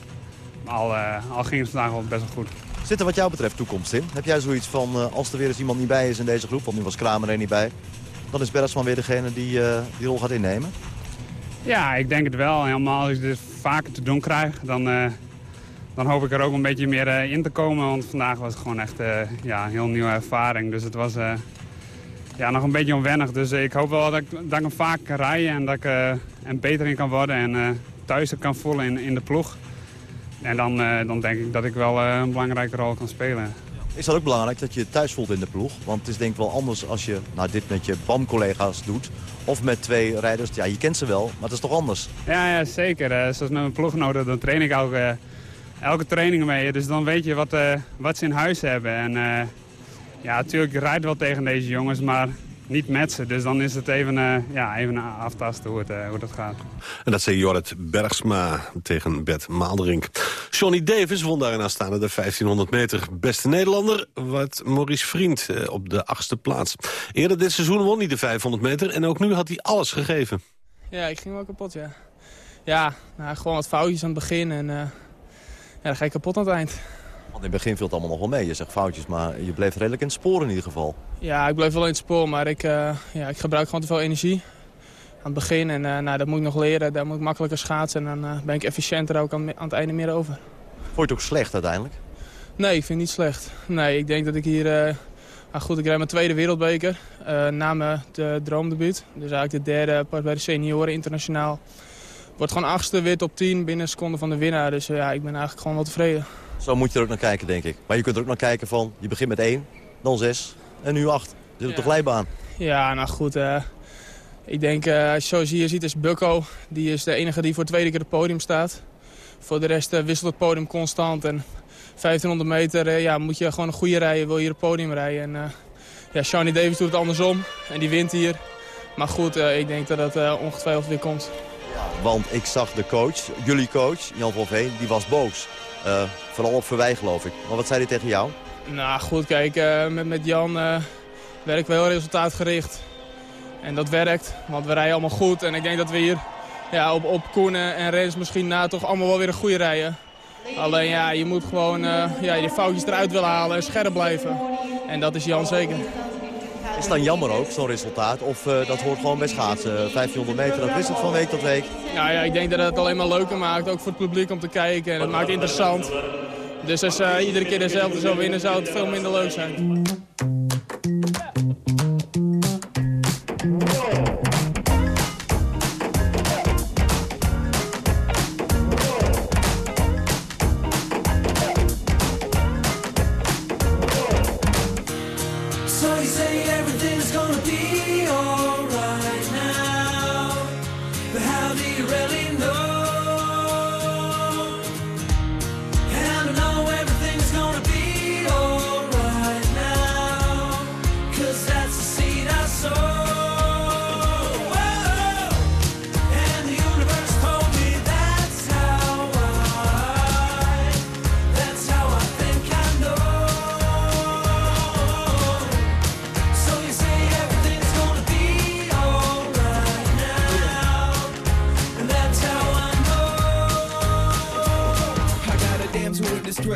Maar Al, al ging het vandaag wel best wel goed. Zit er wat jou betreft toekomst in? Heb jij zoiets van, als er weer eens iemand niet bij is in deze groep, want nu was Kramer er niet bij, dan is Bergsman weer degene die die rol gaat innemen? Ja, ik denk het wel. Helemaal als ik dit vaker te doen krijg, dan, eh, dan hoop ik er ook een beetje meer eh, in te komen. Want vandaag was het gewoon echt eh, ja, een heel nieuwe ervaring. Dus het was ja, nog een beetje onwennig. Dus ik hoop wel dat ik, dat ik hem vaak kan rijden en dat ik er beter in kan worden. En thuis kan voelen in, in de ploeg. En dan, dan denk ik dat ik wel een belangrijke rol kan spelen. Is dat ook belangrijk dat je je thuis voelt in de ploeg? Want het is denk ik wel anders als je nou, dit met je BAM-collega's doet. Of met twee rijders. Ja, je kent ze wel, maar het is toch anders? Ja, ja zeker. Eh, zoals met mijn ploeggenoten, dan train ik elke, elke training mee. Dus dan weet je wat, eh, wat ze in huis hebben. En eh, ja, natuurlijk, ik rijd wel tegen deze jongens, maar niet met ze. Dus dan is het even, eh, ja, even aftasten hoe het, eh, hoe dat gaat. En dat zei Jorrit Bergsma tegen Bert Maalderink. Johnny Davis won daar in Astana de 1500 meter. Beste Nederlander werd Maurice Vriend eh, op de achtste plaats. Eerder dit seizoen won hij de 500 meter en ook nu had hij alles gegeven. Ja, ik ging wel kapot, ja. Ja, nou, gewoon wat foutjes aan het begin en eh, ja, dan ga je kapot aan het eind. Want in het begin viel het allemaal nog wel mee. Je zegt foutjes, maar je bleef redelijk in het spoor in ieder geval. Ja, ik bleef wel in het spoor, maar ik, eh, ja, ik gebruik gewoon te veel energie aan het begin. En eh, nou, dat moet ik nog leren, daar moet ik makkelijker schaatsen en dan eh, ben ik efficiënter ook aan, aan het einde meer over. Vond je het ook slecht uiteindelijk? Nee, ik vind het niet slecht. Nee, ik denk dat ik hier... nou goed, ik rijd mijn tweede wereldbeker na mijn de droomdebuut. Dus eigenlijk de derde pas bij de senioren internationaal. Wordt gewoon achtste, weer top 10 binnen een seconde van de winnaar. Dus ja, ik ben eigenlijk gewoon wel tevreden. Zo moet je er ook naar kijken, denk ik. Maar je kunt er ook naar kijken van, je begint met 1, dan 6 en nu 8. Zit op de glijbaan. Ja, nou goed. eh, ik denk, eh, als je hier ziet, is Bukko. Die is de enige die voor de tweede keer op het podium staat. Voor de rest eh, wisselt het podium constant. En 1500 meter ja, moet je gewoon een goede rijden, wil je hier op het podium rijden. En ja, Shawnee Davis doet het andersom en die wint hier. Maar goed, ik denk dat het eh, ongetwijfeld weer komt. Want ik zag de coach, jullie coach, Jan van Veen, die was boos. Eh, vooral op Verwij, geloof ik. Maar wat zei hij tegen jou? Nou goed, kijk, eh, met, met Jan eh werken we heel resultaatgericht. En dat werkt, want we rijden allemaal goed. En ik denk dat we hier ja, op, op Koenen en Rens misschien na toch allemaal wel weer een goede rijden. Alleen ja, je moet gewoon ja, je foutjes eruit willen halen en scherp blijven. En dat is Jan zeker. Is dan jammer ook, zo'n resultaat? Of eh, dat hoort gewoon bij schaatsen? 1500 meter, dat wisselt van week tot week. Ja, ja, ik denk dat het alleen maar leuker maakt, ook voor het publiek om te kijken. En het maakt interessant. Dus als ze iedere keer dezelfde zou winnen, zou het veel minder leuk zijn.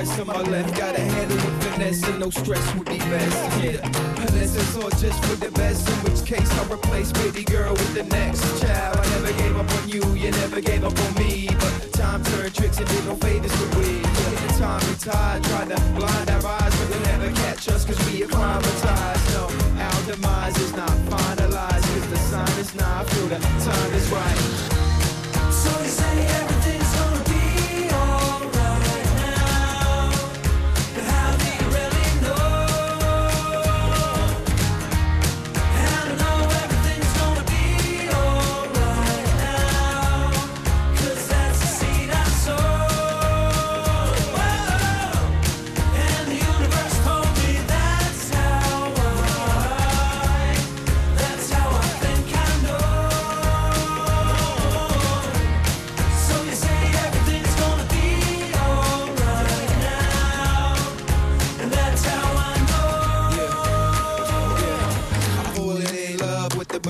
Damsel on my left. Got a handle with finesse and no stress would be best. Yeah, unless it's all just for the best. In which case I'll replace baby girl with the next child. I never gave up on you, you never gave up on me. But time turned tricks and did no favors for we. Yeah, the time we tied, tried to blind our eyes, but they'll never catch us cause we acclimatized. No, our demise is not finalized cause the sign is not. Feel the time is right. So you say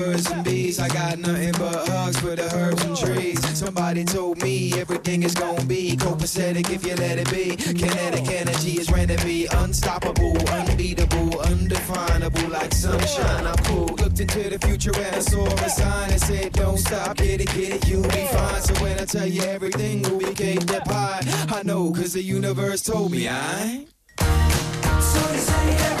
birds and bees. I got nothing but hugs for the herbs and trees. Somebody told me everything is gonna be copacetic if you let it be. Kinetic energy is to be unstoppable, unbeatable, undefinable, like sunshine. Cool. Looked into the future and I saw a sign that said, Don't stop, get it, get it, you'll be fine. So when I tell you everything will be cake that pie, I know, cause the universe told me I. So you say everything's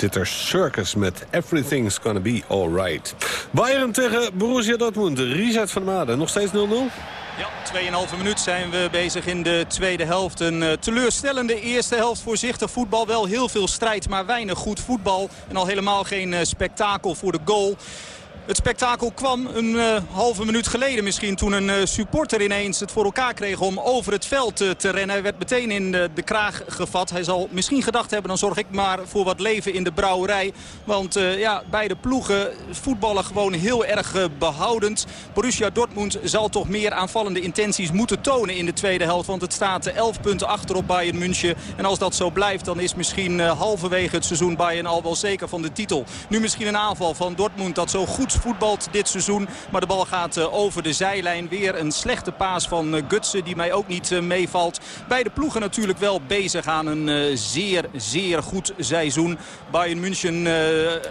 Baby Sitter Circus met Everything's Gonna Be Alright. Bayern tegen Borussia Dortmund. Richard van Maden, nog steeds 0-0? Ja, 2,5 minuut zijn we bezig in de tweede helft. Een eh, teleurstellende eerste helft. Voorzichtig voetbal. Wel heel veel strijd, maar weinig goed voetbal. En al helemaal geen eh, spektakel voor de goal. Het spektakel kwam een eh, halve minuut geleden misschien... toen een eh, supporter ineens het voor elkaar kreeg om over het veld eh, te rennen. Hij werd meteen in de, kraag gevat. Hij zal misschien gedacht hebben, dan zorg ik maar voor wat leven in de brouwerij. Want ja, beide ploegen voetballen gewoon heel erg eh, behoudend. Borussia Dortmund zal toch meer aanvallende intenties moeten tonen in de tweede helft. Want het staat eh, 11 punten achter op Bayern München. En als dat zo blijft, dan is misschien halverwege het seizoen Bayern al wel zeker van de titel. Nu misschien een aanval van Dortmund dat zo goed gevoetbald dit seizoen. Maar de bal gaat eh, over de zijlijn. Weer een slechte paas van eh, Gutsen die mij ook niet eh, meevalt. Beide ploegen natuurlijk wel bezig aan een zeer, zeer goed seizoen. Bayern München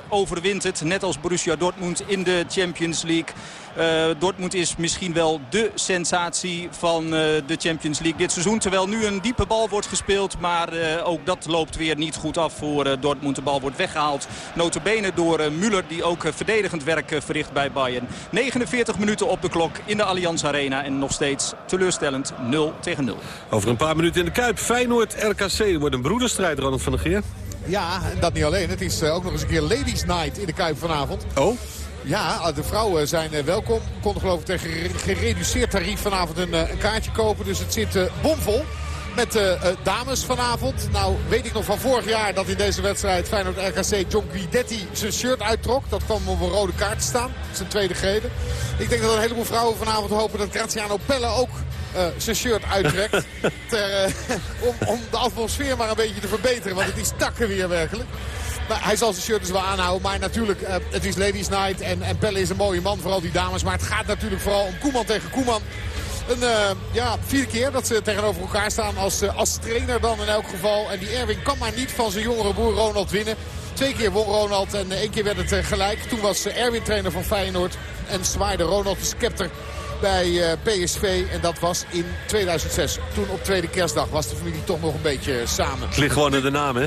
overwint het, net als Borussia Dortmund in de Champions League. Eh, Dortmund is misschien wel de sensatie van eh, de Champions League dit seizoen. Terwijl nu een diepe bal wordt gespeeld. Maar eh, ook dat loopt weer niet goed af voor eh, Dortmund. De bal wordt weggehaald. Notabene door Müller die ook verdedigend werk verricht bij Bayern. 49 minuten op de klok in de Allianz Arena. En nog steeds teleurstellend 0 tegen 0. Over een paar minuten in de Kuip. Feyenoord-RKC wordt een broederstrijd, Ronald van der Geer. Ja, en dat niet alleen. Het is ook nog eens een keer Ladies Night in de Kuip vanavond. Oh? Ja, de vrouwen zijn eh, welkom. Konden geloof ik tegen gereduceerd tarief vanavond een, eh, een kaartje kopen. Dus het zit eh, bomvol. Met uh, dames vanavond. Nou weet ik nog van vorig jaar dat in deze wedstrijd Feyenoord-RKC John Guidetti zijn shirt uittrok. Dat kwam op een rode kaart te staan. Zijn tweede gele. Ik denk dat een heleboel vrouwen vanavond hopen dat Graziano Pelle ook uh, zijn shirt uittrekt. ter, uh, om, om de atmosfeer maar een beetje te verbeteren. Want het is takken weer werkelijk. Maar hij zal zijn shirt dus wel aanhouden. Maar natuurlijk, uh, het is Ladies Night. En, en Pelle is een mooie man, vooral die dames. Maar het gaat natuurlijk vooral om Koeman tegen Koeman. Een uh, ja, vierde keer dat ze tegenover elkaar staan als, uh, als trainer dan in elk geval. En die Erwin kan maar niet van zijn jongere broer Ronald winnen. Twee keer won Ronald en één keer werd het gelijk. Toen was Erwin trainer van Feyenoord en zwaaide Ronald de scepter bij PSV. En dat was in 2006. Toen op tweede kerstdag was de familie toch nog een beetje samen. Het ligt gewoon aan de naam, hè?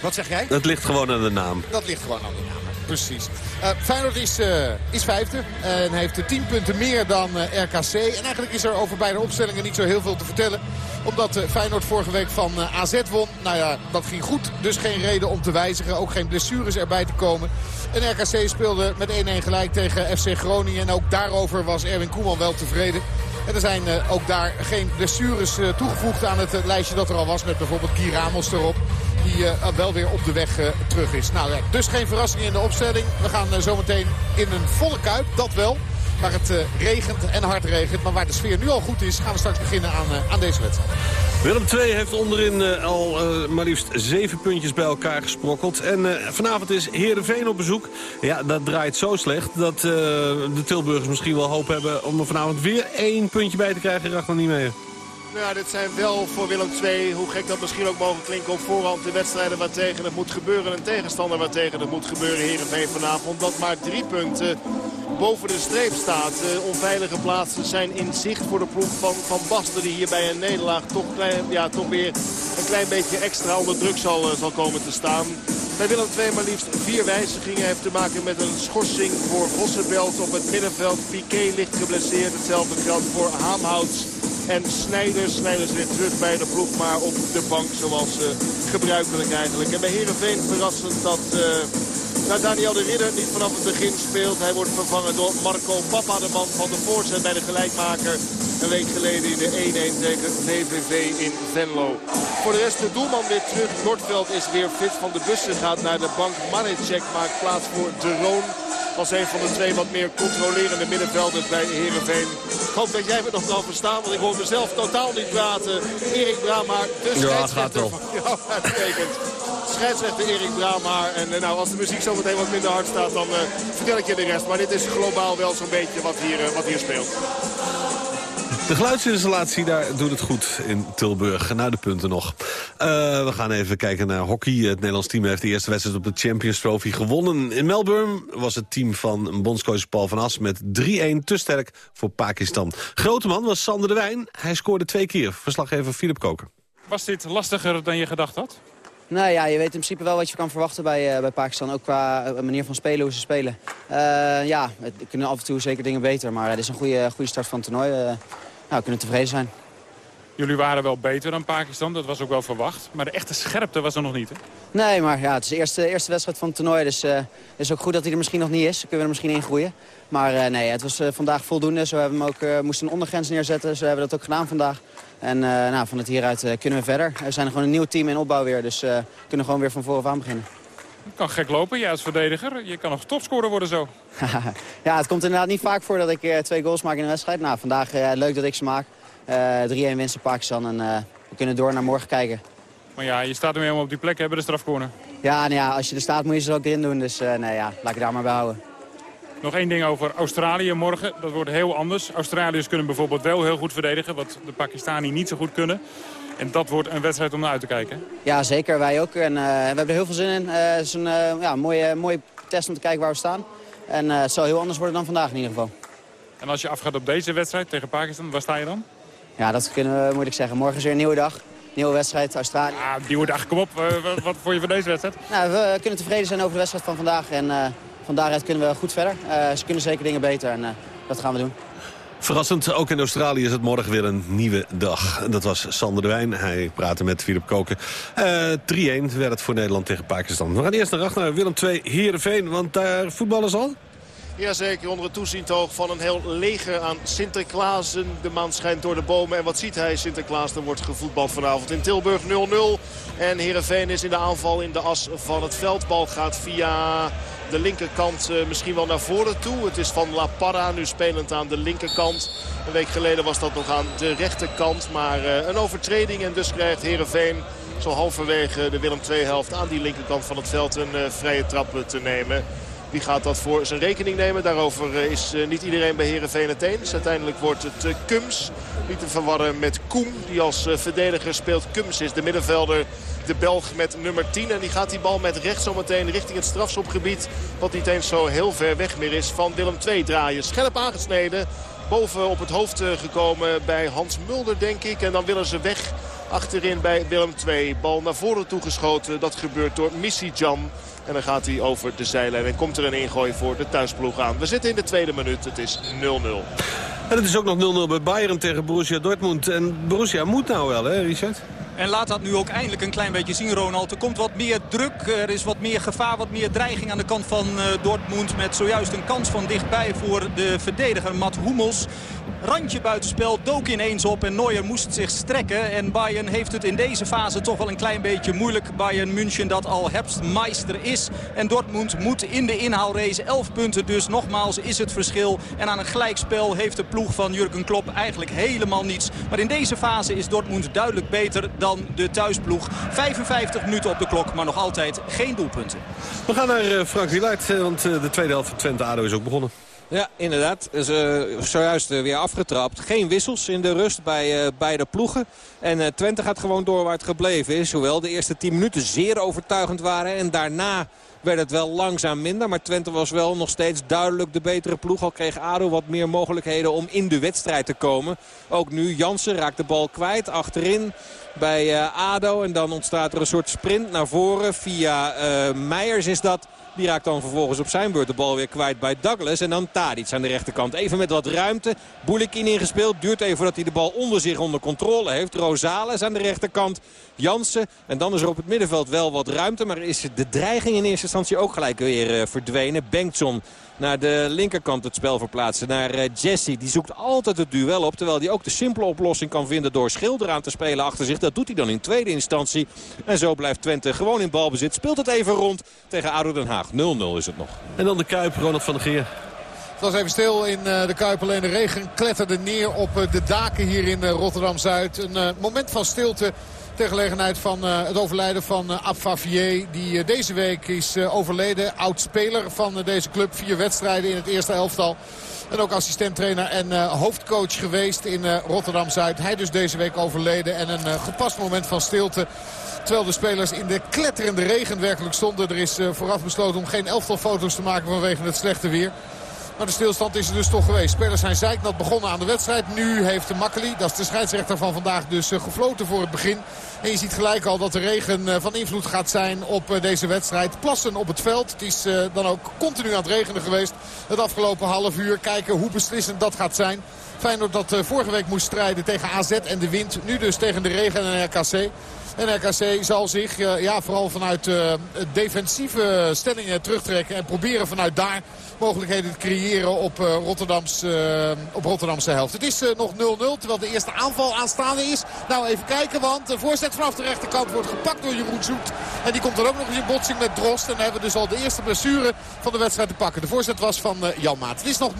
Wat zeg jij? Dat ligt gewoon aan de naam. Dat ligt gewoon aan de naam. Precies. Uh, Feyenoord is, uh, is vijfde en heeft 10 punten meer dan uh, RKC. En eigenlijk is er over beide opstellingen niet zo heel veel te vertellen. Omdat Feyenoord vorige week van AZ won. Nou ja, dat ging goed. Dus geen reden om te wijzigen. Ook geen blessures erbij te komen. En RKC speelde met 1-1 gelijk tegen FC Groningen. En ook daarover was Erwin Koeman wel tevreden. En er zijn ook daar geen blessures toegevoegd aan het lijstje dat er al was. Met bijvoorbeeld Guy Ramos erop die uh, wel weer op de weg uh, terug is. Nou, dus geen verrassing in de opstelling. We gaan uh, zometeen in een volle kuip, dat wel. Waar het regent en hard regent. Maar waar de sfeer nu al goed is, gaan we straks beginnen aan, aan deze wedstrijd. Willem II heeft onderin al maar liefst zeven puntjes bij elkaar gesprokkeld. En vanavond is Heerenveen op bezoek. Ja, dat draait zo slecht dat de Tilburgers misschien wel hoop hebben... om er vanavond weer één puntje bij te krijgen. Racht nog niet mee. Ja, dit zijn wel voor Willem II, hoe gek dat misschien ook mogen klinken op voorhand de wedstrijden waar tegen het moet gebeuren. Een tegenstander waar tegen het moet gebeuren Heerenveen vanavond. Dat maar drie punten boven de streep staat. Onveilige plaatsen zijn in zicht voor de ploeg van Van Basten. Die hier bij een nederlaag toch, ja, toch weer een klein beetje extra onder druk zal, zal komen te staan. Bij Willem II maar liefst vier wijzigingen. Heeft te maken met een schorsing voor Vossenbelt op het middenveld. Piqué ligt geblesseerd. Hetzelfde geldt voor Haamhouts en Snijders. Snijders weer terug bij de ploeg, maar op de bank zoals uh, gebruikelijk eigenlijk. En bij Heerenveen verrassend dat uh, nou, Daniel de Ridder niet vanaf het begin speelt. Hij wordt vervangen door Marco Papa, de man van de voorzet bij de gelijkmaker. Een week geleden in de 1-1 tegen VVV in Venlo. Voor de rest de doelman weer terug. Noordveld is weer fit van de bussen. Gaat naar de bank. Manicek maakt plaats voor De was een van de twee wat meer controlerende middenvelders bij Heerenveen. Ik hoop dat jij me nog kan verstaan, want ik hoor mezelf totaal niet praten. Erik Brahma, de scheidsrechter. Ja, gaat wel. Ja, uitstekend. Scheidsrechter Erik Brahma. En uh, nou, als de muziek zo meteen wat minder hard staat, dan uh, vertel ik je de rest. Maar dit is globaal wel zo'n beetje wat hier, uh, wat hier speelt. De geluidsinstallatie daar doet het goed in Tilburg. Naar de punten nog. Uh, we gaan even kijken naar hockey. Het Nederlands team heeft de eerste wedstrijd op de Champions Trophy gewonnen. In Melbourne was het team van bondscoach Paul van As met 3-1 te sterk voor Pakistan. Grote man was Sander de Wijn. Hij scoorde twee keer. Verslaggever Philip Koker. Was dit lastiger dan je gedacht had? Nou ja, je weet in principe wel wat je kan verwachten bij, uh, bij Pakistan. Ook qua manier van spelen, hoe ze spelen. Uh, ja, het kunnen af en toe zeker dingen beter. Maar het is een goede, goede start van het toernooi. Nou, we kunnen tevreden zijn. Jullie waren wel beter dan Pakistan, dat was ook wel verwacht. Maar de echte scherpte was er nog niet, hè? Nee, maar ja, het is de eerste, eerste wedstrijd van het toernooi. Dus uh, het is ook goed dat hij er misschien nog niet is. Dan kunnen we er misschien in groeien. Maar uh, nee, het was uh, vandaag voldoende. Zo hebben we hem ook, moesten een ondergrens neerzetten. Zo hebben we dat ook gedaan vandaag. En nou, van het hieruit kunnen we verder. We zijn gewoon een nieuw team in opbouw weer. Dus we kunnen gewoon weer van vooraf aan beginnen. Kan gek lopen, jij als verdediger. Je kan nog topscorer worden zo. ja, het komt inderdaad niet vaak voor dat ik twee goals maak in een wedstrijd. Nou, vandaag leuk dat ik ze maak. 3-1 winst in Pakistan en we kunnen door naar morgen kijken. Maar ja, je staat weer helemaal op die plek, hebben de strafcorner. Ja, nou ja, als je er staat moet je ze er ook erin doen. Dus nee, ja, laat ik daar maar bij houden. Nog één ding over Australië morgen. Dat wordt heel anders. Australiërs kunnen bijvoorbeeld wel heel goed verdedigen... wat de Pakistani niet zo goed kunnen. En dat wordt een wedstrijd om naar uit te kijken. Ja, zeker. Wij ook. En, eh, we hebben er heel veel zin in. Eh, het is een eh, ja, mooie, mooie test om te kijken waar we staan. En het zal heel anders worden dan vandaag in ieder geval. En als je afgaat op deze wedstrijd tegen Pakistan, waar sta je dan? Ja, dat kunnen we moeilijk zeggen. Morgen is weer een nieuwe dag. Nieuwe wedstrijd, Australië. Ah, nieuwe dag, kom op. Wat, vond je van deze wedstrijd? Nou, we kunnen tevreden zijn over de wedstrijd van vandaag. En van daaruit kunnen we goed verder. Ze kunnen zeker dingen beter en dat gaan we doen. Verrassend, ook in Australië is het morgen weer een nieuwe dag. Dat was Sander de Wijn. Hij praatte met Philip Koken. Eh 3-1 werd het voor Nederland tegen Pakistan. We gaan eerst naar achter naar Willem II Heerenveen. Want daar voetballen ze al. Jazeker, onder het toezientoog van een heel leger aan Sinterklaasen. De maan schijnt door de bomen. En wat ziet hij? Sinterklaas, er wordt gevoetbald vanavond in Tilburg 0-0. En Heerenveen is in de aanval in de as van het veld. Bal gaat via de linkerkant eh, misschien wel naar voren toe. Het is van La Parra, nu spelend aan de linkerkant. Een week geleden was dat nog aan de rechterkant. Maar eh, een overtreding en dus krijgt Heerenveen zo halverwege de Willem II-helft aan die linkerkant van het veld een eh, vrije trap te nemen. Wie gaat dat voor zijn rekening nemen? Daarover eh, is eh, niet iedereen bij Heerenveen het eens. Uiteindelijk wordt het eh, Kums. Niet te verwarren met Koem, die als verdediger speelt. Kums is de middenvelder, de Belg met nummer 10. En die gaat die bal met rechts zometeen richting het strafschopgebied. Wat niet eens zo heel ver weg meer is van Willem II draaien. Scherp aangesneden. Boven op het hoofd gekomen bij Hans Mulder, denk ik. En dan willen ze weg achterin bij Willem II. Bal naar voren toegeschoten. Dat gebeurt door Missy Jan. En dan gaat hij over de zijlijn en komt er een ingooi voor de thuisploeg aan. We zitten in de tweede minuut. Het is 0-0. En het is ook nog 0-0 bij Bayern tegen Borussia Dortmund. En Borussia moet nou wel, hè Richard? En laat dat nu ook eindelijk een klein beetje zien, Ronald. Er komt wat meer druk, er is wat meer gevaar, wat meer dreiging aan de kant van uh, Dortmund. Met zojuist een kans van dichtbij voor de verdediger Matt Hummels. Randje buitenspel, dook ineens op en Neuer moest zich strekken. En Bayern heeft het in deze fase toch wel een klein beetje moeilijk. Bayern München dat al herfstmeister is. En Dortmund moet in de inhaalrace 11 punten. Dus nogmaals is het verschil. En aan een gelijkspel heeft de ploeg van Jurgen Klopp eigenlijk helemaal niets. Maar in deze fase is Dortmund duidelijk beter dan de thuisploeg. 55 minuten op de klok, maar nog altijd geen doelpunten. We gaan naar uh, Frank Wieluid, want uh, de tweede helft van Twente ADO is ook begonnen. Ja, inderdaad. Uh, zojuist weer afgetrapt. Geen wissels in de rust bij uh, beide ploegen. En Twente gaat gewoon door waar het gebleven is. Hoewel de eerste 10 minuten zeer overtuigend waren. En daarna werd het wel langzaam minder. Maar Twente was wel nog steeds duidelijk de betere ploeg. Al kreeg ADO wat meer mogelijkheden om in de wedstrijd te komen. Ook nu Jansen raakt de bal kwijt achterin bij uh, ADO. En dan ontstaat er een soort sprint naar voren. Via uh, Meijers is dat. Die raakt dan vervolgens op zijn beurt de bal weer kwijt bij Douglas. En dan Tadic aan de rechterkant. Even met wat ruimte. Boulikin ingespeeld. Duurt even voordat hij de bal onder zich onder controle heeft. Rosales aan de rechterkant. Jansen. En dan is er op het middenveld wel wat ruimte. Maar is de dreiging in eerste instantie ook gelijk weer uh, verdwenen. Bengtson naar de linkerkant het spel verplaatsen. Naar uh, Jesse. Die zoekt altijd het duel op. Terwijl hij ook de simpele oplossing kan vinden door Schilder aan te spelen achter zich. Dat doet hij dan in tweede instantie. En zo blijft Twente gewoon in balbezit. Speelt het even rond tegen ADO Den Haag. 0-0 is het nog. En dan de Kuip, Ronald van der Geer. Het was even stil in uh, de Kuip. Alleen de regen kletterde neer op de daken hier in Rotterdam-Zuid. Een moment van stilte ter gelegenheid van uh, het overlijden van uh, Abfavier. Die uh, deze week is overleden. Oud-speler van deze club. Vier wedstrijden in het eerste elftal. En ook assistenttrainer en hoofdcoach geweest in Rotterdam-Zuid. Hij dus deze week overleden. En een gepast moment van stilte. Terwijl de spelers in de kletterende regen werkelijk stonden. Er is vooraf besloten om geen elftalfoto's te maken vanwege het slechte weer. Maar de stilstand is er dus toch geweest. Spelers zijn zeiknat begonnen aan de wedstrijd. Nu heeft Makkeli, dat is de scheidsrechter van vandaag, dus gefloten voor het begin. En je ziet gelijk al dat de regen van invloed gaat zijn op deze wedstrijd. Plassen op het veld. Het is dan ook continu aan het regenen geweest het afgelopen half uur. Kijken hoe beslissend dat gaat zijn. Feyenoord dat vorige week moest strijden tegen AZ en de wind. Nu dus tegen de regen en RKC. En RKC zal zich ja, vooral vanuit defensieve stellingen terugtrekken. En proberen vanuit daar mogelijkheden te creëren op, uh, Rotterdams, op Rotterdamse helft. Het is nog 0-0 terwijl de eerste aanval aanstaande is. Nou even kijken want de voorzet vanaf de rechterkant wordt gepakt door Jeroen Zoet. En die komt dan ook nog eens in botsing met Drost. En dan hebben we dus al de eerste blessure van de wedstrijd te pakken. De voorzet was van Jan Maat. Het is nog 0-0.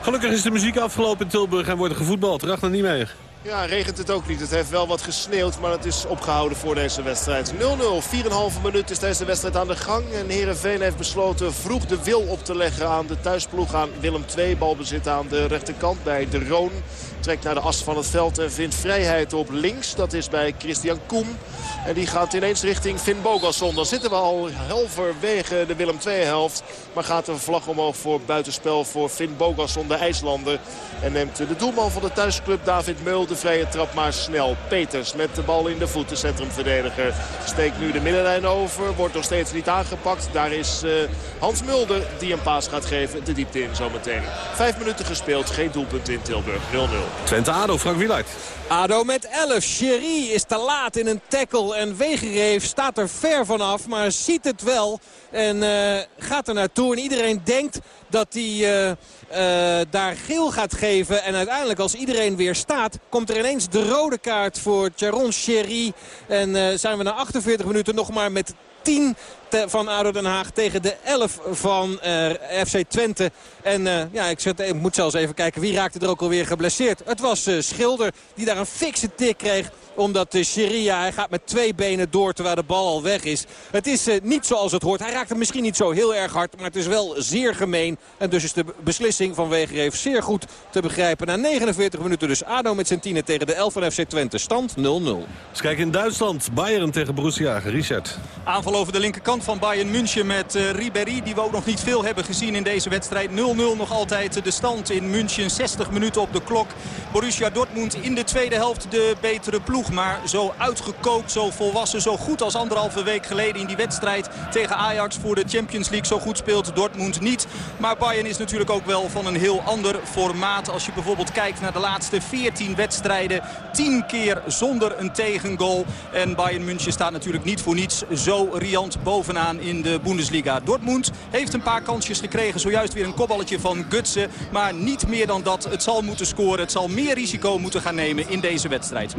Gelukkig is de muziek afgelopen in Tilburg en wordt er gevoetbald. Ragnar Niemeyer. Ja, regent het ook niet. Het heeft wel wat gesneeuwd, maar het is opgehouden voor deze wedstrijd. 0-0, 4,5 minuut is deze wedstrijd aan de gang. En Heerenveen heeft besloten vroeg de wil op te leggen aan de thuisploeg. Aan Willem II, balbezit aan de rechterkant bij de Roon. Trekt naar de as van het veld en vindt vrijheid op links. Dat is bij Christian Koem. En die gaat ineens richting Finn Bogasson. Dan zitten we al halverwege de Willem II-helft. Maar gaat een vlag omhoog voor buitenspel voor Finn Bogasson, de IJslander. En neemt de doelman van de thuisclub David Meul de vrije trap maar snel. Peters met de bal in de voet, de centrumverdediger. Steekt nu de middenlijn over, wordt nog steeds niet aangepakt. Daar is uh, Hans Mulder die een paas gaat geven de diepte in zometeen. Vijf minuten gespeeld, geen doelpunt in Tilburg, 0-0. Twente ADO, Frank Wieluid. ADO met 11. Sherry is te laat in een tackle. En Wegereef staat er ver vanaf, maar ziet het wel. En uh, gaat er naartoe. En iedereen denkt dat hij uh, uh, daar geel gaat geven. En uiteindelijk als iedereen weer staat, komt er ineens de rode kaart voor Charon Sherry. En zijn we na 48 minuten nog maar met 10 van ADO Den Haag tegen de 11 van uh, FC Twente. En uh, ja, ik, zet, ik, moet zelfs even kijken wie raakte er ook alweer geblesseerd. Het was uh, Schilder die daar een fikse tik kreeg omdat de Sheria, hij gaat met twee benen door terwijl de bal al weg is. Het is uh, niet zoals het hoort. Hij raakt hem misschien niet zo heel erg hard, maar het is wel zeer gemeen. En dus is de beslissing van Wegereef zeer goed te begrijpen. Na 49 minuten dus ADO met zijn tienen tegen de 11 van FC Twente. Stand 0-0. Dus kijk in Duitsland. Bayern tegen Borussia. Richard. Aanval over de linkerkant van Bayern München met uh, Ribéry. Die we ook nog niet veel hebben gezien in deze wedstrijd. 0-0 nog altijd de stand in München. 60 minuten op de klok. Borussia Dortmund in de tweede helft de betere ploeg. Maar zo uitgekookt, zo volwassen, zo goed als anderhalve week geleden in die wedstrijd tegen Ajax voor de Champions League. Zo goed speelt Dortmund niet. Maar Bayern is natuurlijk ook wel van een heel ander formaat. Als je bijvoorbeeld kijkt naar de laatste 14 wedstrijden. 10 keer zonder een tegengoal. En Bayern München staat natuurlijk niet voor niets zo riant bovenaan in de Bundesliga. Dortmund heeft een paar kansjes gekregen. Zojuist weer een kopballetje van Gutsen. Maar niet meer dan dat. Het zal moeten scoren. Het zal meer risico moeten gaan nemen in deze wedstrijd. 0-0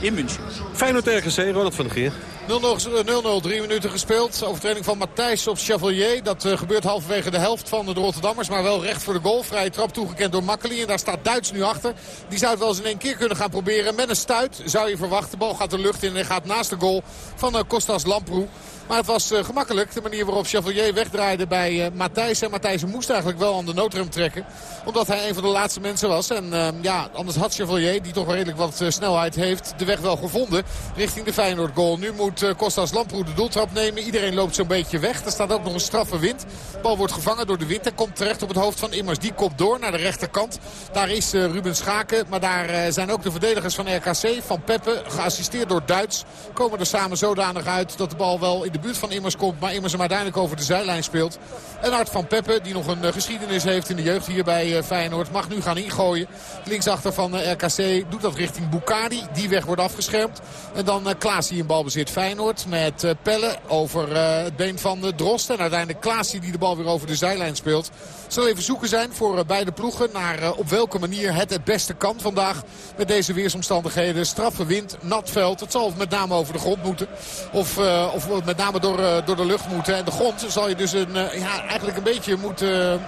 in München. Feyenoord RGC, Ronald van der Geer. 0-0, drie minuten gespeeld. Overtreding van Matthijs op Chevalier. Dat uh, gebeurt halverwege de helft van de Rotterdammers. Maar wel recht voor de goal. Vrije trap toegekend door Makkeli. En daar staat Duits nu achter. Die zou het wel eens in één keer kunnen gaan proberen. Met een stuit zou je verwachten. De bal gaat de lucht in en gaat naast de goal van uh, Kostas Lamproe. Maar het was uh, gemakkelijk. De manier waarop Chevalier wegdraaide bij uh, Matthijs. En Matthijs moest eigenlijk wel aan de noodrem trekken. Omdat hij een van de laatste mensen was. En uh, ja, anders had Chevalier, die toch redelijk wat snelheid heeft, de weg wel gevonden. Richting de Feyenoord goal. Nu moet Kostas Lamproe de doeltrap nemen. Iedereen loopt zo'n beetje weg. Er staat ook nog een straffe wind. De bal wordt gevangen door de wind. En komt terecht op het hoofd van Immers. Die komt door naar de rechterkant. Daar is Ruben Schaken. Maar daar zijn ook de verdedigers van RKC. Van Peppe, geassisteerd door Duits. Komen er samen zodanig uit dat de bal wel in de buurt van Immers komt. Maar Immers hem uiteindelijk over de zijlijn speelt. En Art van Peppe, die nog een uh, geschiedenis heeft in de jeugd hier bij uh, Feyenoord. Mag nu gaan ingooien. Linksachter van uh, RKC doet dat richting Bukari. Die weg wordt afgeschermd. En dan Klaas die een bal bezit Feyenoord. Met Pelle over het been van Drost. En uiteindelijk Klaas die de bal weer over de zijlijn speelt. Zal even zoeken zijn voor beide ploegen. Naar op welke manier het het beste kan vandaag. Met deze weersomstandigheden. Straffe wind, nat veld. Het zal met name over de grond moeten. Of, of met name door, door de lucht moeten. En de grond zal je dus een, ja, eigenlijk een beetje moeten,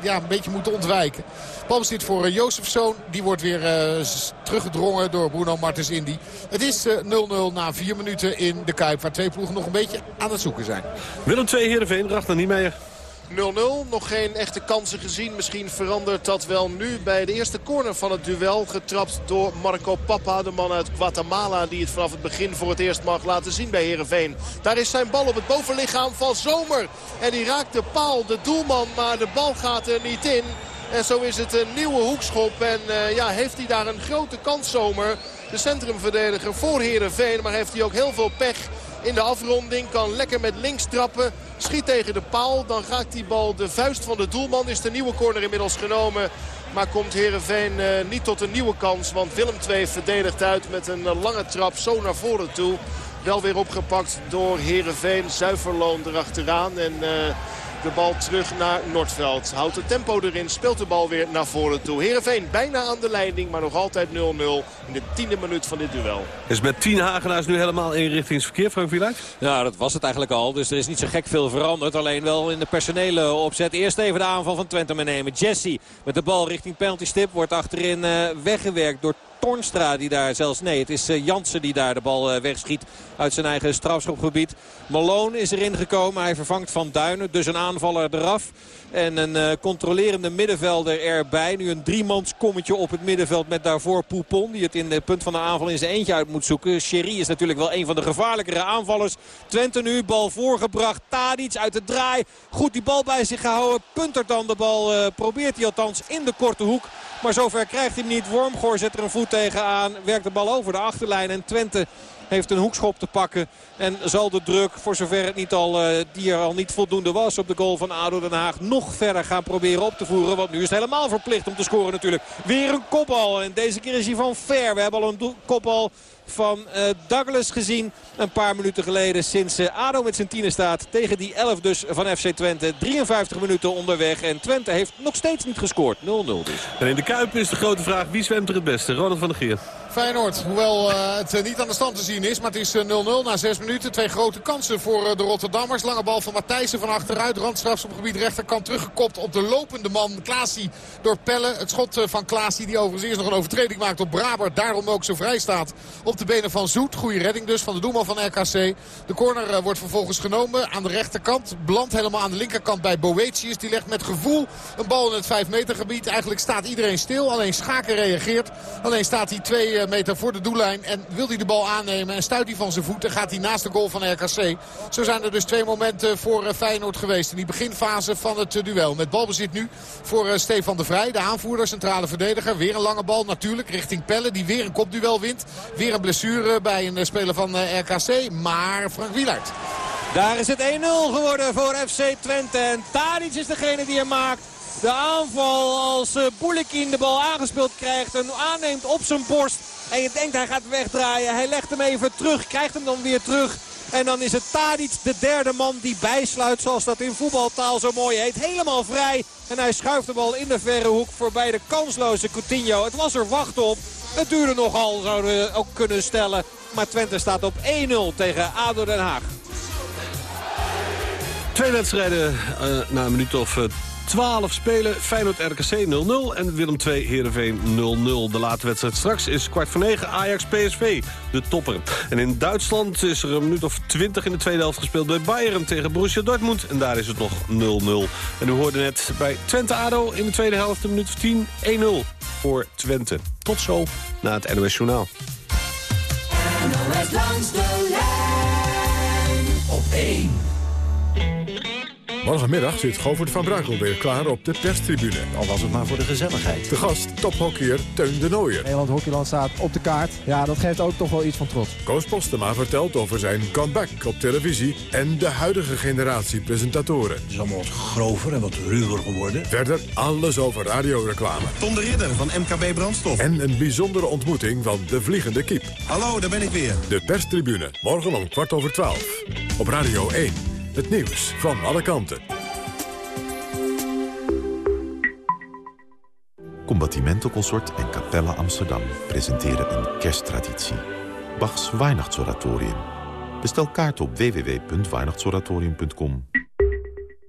ja, een beetje moeten ontwijken. Balbezit voor uh, Jozefzoon. Die wordt weer teruggedrongen door Bruno Martens Indy. Het is 0-0 uh, na vier minuten in de Kuip. Waar twee ploegen nog een beetje aan het zoeken zijn. Willem 2 Heerenveen, niet meer. 0-0. Nog geen echte kansen gezien. Misschien verandert dat wel nu bij de eerste corner van het duel. Getrapt door Marco Papa, de man uit Guatemala... die het vanaf het begin voor het eerst mag laten zien bij Heerenveen. Daar is zijn bal op het bovenlichaam van Zomer. En die raakt de paal, de doelman, maar de bal gaat er niet in. En zo is het een nieuwe hoekschop. En uh, ja, heeft hij daar een grote kans Zomer. De centrumverdediger voor Heerenveen. Maar heeft hij ook heel veel pech in de afronding. Kan lekker met links trappen. Schiet tegen de paal. Dan raakt die bal de vuist van de doelman. Is de nieuwe corner inmiddels genomen. Maar komt Heerenveen uh, niet tot een nieuwe kans. Want Willem II verdedigt uit met een uh, lange trap zo naar voren toe. Wel weer opgepakt door Heerenveen. Zuiverloon erachteraan. En uh, de bal terug naar Noordveld. Houdt het tempo erin, speelt de bal weer naar voren toe. Heerenveen bijna aan de leiding, maar nog altijd 0-0 in de tiende minuut van dit duel. Is met 10 Hagenaars nu helemaal inrichtingsverkeer, Frank Wieluid? Ja, dat was het eigenlijk al. Dus er is niet zo gek veel veranderd. Alleen wel in de personele opzet. Eerst even de aanval van Twente meenemen. Jesse met de bal richting penalty stip. Wordt achterin uh, weggewerkt door Tornstra die daar zelfs... Nee, het is uh, Jansen die daar de bal uh, wegschiet uit zijn eigen strafschopgebied. Malone is erin gekomen. Hij vervangt Van Duinen. Dus een aanvaller eraf. En een uh, controlerende middenvelder erbij. Nu een driemans kommetje op het middenveld met daarvoor Poupon. Die het in het punt van de aanval in zijn eentje uit moet zoeken. Sherry is natuurlijk wel een van de gevaarlijkere aanvallers. Twente nu, bal voorgebracht. Tadic uit de draai. Goed die bal bij zich gehouden. Puntert dan de bal. Probeert hij althans in de korte hoek. Maar zover krijgt hij hem niet. Wormgoor zet er een voet tegenaan. Werkt de bal over de achterlijn. En Twente heeft een hoekschop te pakken. En zal de druk, voor zover het niet al, uh, die al niet voldoende was op de goal van ADO Den Haag, nog verder gaan proberen op te voeren. Want nu is het helemaal verplicht om te scoren natuurlijk. Weer een kopbal. En deze keer is hij van ver. We hebben al een kopbal van uh, Douglas gezien. Een paar minuten geleden sinds uh, ADO met zijn tienen staat. Tegen die 11 dus van FC Twente. 53 minuten onderweg. En Twente heeft nog steeds niet gescoord. 0-0 dus. En in de Kuip is de grote vraag wie zwemt er het beste? Ronald van der Geer. Feyenoord, hoewel uh, het niet aan de stand te zien is. Maar het is 0-0 uh, na 6 minuten. Twee grote kansen voor uh, de Rotterdammers. Lange bal van Matthijssen van achteruit. Randstrafs op gebied rechterkant teruggekopt op de lopende man Klaasie door Pelle. Het schot uh, van Klaasie die overigens eerst nog een overtreding maakt op Braber. Daarom ook zo vrij staat op de benen van Zoet. Goede redding dus van de doelman van RKC. De corner uh, wordt vervolgens genomen aan de rechterkant. Belandt helemaal aan de linkerkant bij Boetius. Die legt met gevoel een bal in het 5 meter gebied. Eigenlijk staat iedereen stil. Alleen Schaken reageert. Alleen staat hij 2 meter voor de doellijn. En wil hij de bal aannemen en stuit hij van zijn voet. En gaat hij naast de goal van RKC. Zo zijn er dus twee momenten voor Feyenoord geweest. In die beginfase van het duel. Met balbezit nu voor Stefan de Vrij. De aanvoerder, centrale verdediger. Weer een lange bal natuurlijk richting Pelle. Die weer een kopduel wint. Weer een blessure bij een speler van RKC. Maar Frank Wielaert. Daar is het 1-0 geworden voor FC Twente. En Tadic is degene die hem maakt. De aanval als uh, Boulekin de bal aangespeeld krijgt en aanneemt op zijn borst. En je denkt hij gaat wegdraaien. Hij legt hem even terug, krijgt hem dan weer terug. En dan is het Tadic, de derde man, die bijsluit zoals dat in voetbaltaal zo mooi heet. Helemaal vrij. En hij schuift de bal in de verre hoek voorbij de kansloze Coutinho. Het was er wachten op. Het duurde nogal, zouden we ook kunnen stellen. Maar Twente staat op 1-0 tegen ADO Den Haag. Twee wedstrijden uh, na een minuut of uh, 12 spelen. Feyenoord RKC 0-0 en Willem II Heerenveen 0-0. De late wedstrijd straks is kwart voor 9 Ajax PSV, de topper. En in Duitsland is er een minuut of 20 in de tweede helft gespeeld bij Bayern tegen Borussia Dortmund. En daar is het nog 0-0. En u hoorde net bij Twente ADO in de tweede helft een minuut of 10 1-0 voor Twente. Tot zo na het NOS Journaal. NOS langs de lijn op 1. Morgenmiddag zit Govert van Brakel weer klaar op de perstribune. Al was het maar voor de gezelligheid. De gast, tophockeyer Teun de Nooier. Nederland Hockeyland staat op de kaart. Ja, dat geeft ook toch wel iets van trots. Koos Postema vertelt over zijn comeback op televisie... en de huidige generatie presentatoren. Het is allemaal wat grover en wat ruwer geworden. Verder alles over radioreclame. Tom de Ridder van MKB Brandstof. En een bijzondere ontmoeting van de Vliegende Kiep. Hallo, daar ben ik weer. De perstribune, morgen om kwart over twaalf. Op Radio 1. Het nieuws van alle kanten. Combattimento Consort en Capella Amsterdam presenteren een kersttraditie. Bachs Weihnachtsoratorium. Bestel kaart op www.weihnachtsoratorium.com.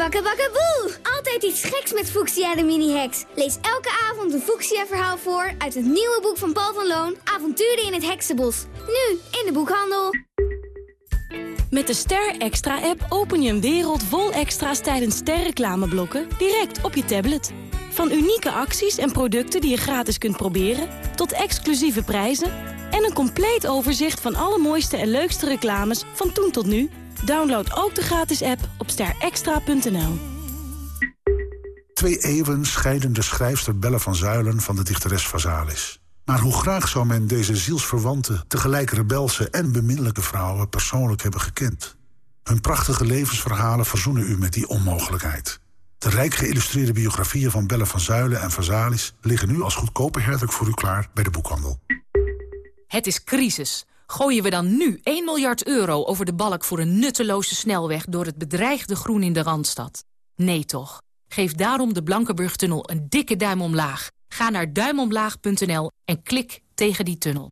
Bakken bakken boe! Altijd iets geks met Fuchsia de mini-heks. Lees elke avond een Fuchsia-verhaal voor uit het nieuwe boek van Paul van Loon... Avonturen in het Heksenbos. Nu in de boekhandel. Met de Ster Extra-app open je een wereld vol extra's tijdens sterreclameblokken direct op je tablet. Van unieke acties en producten die je gratis kunt proberen... tot exclusieve prijzen en een compleet overzicht van alle mooiste en leukste reclames van toen tot nu... Download ook de gratis app op sterextra.nl. Twee eeuwen scheiden de schrijfster Belle van Zuilen van de dichteres Vazalis. Maar hoe graag zou men deze zielsverwante, tegelijk rebelse en beminnelijke vrouwen persoonlijk hebben gekend. Hun prachtige levensverhalen verzoenen u met die onmogelijkheid. De rijk geïllustreerde biografieën van Belle van Zuilen en Vazalis... liggen nu als goedkope herdruk voor u klaar bij de boekhandel. Het is crisis. Gooien we dan nu 1 miljard euro over de balk voor een nutteloze snelweg... door het bedreigde groen in de Randstad? Nee toch. Geef daarom de Blankenburg-tunnel een dikke duim omlaag. Ga naar duimomlaag.nl en klik tegen die tunnel.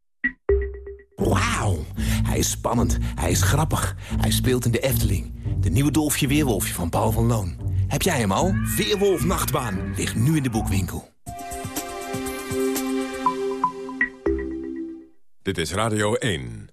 Wauw, hij is spannend, hij is grappig, hij speelt in de Efteling. De nieuwe Dolfje Weerwolfje van Paul van Loon. Heb jij hem al? Weerwolf Nachtbaan ligt nu in de boekwinkel. Dit is Radio 1.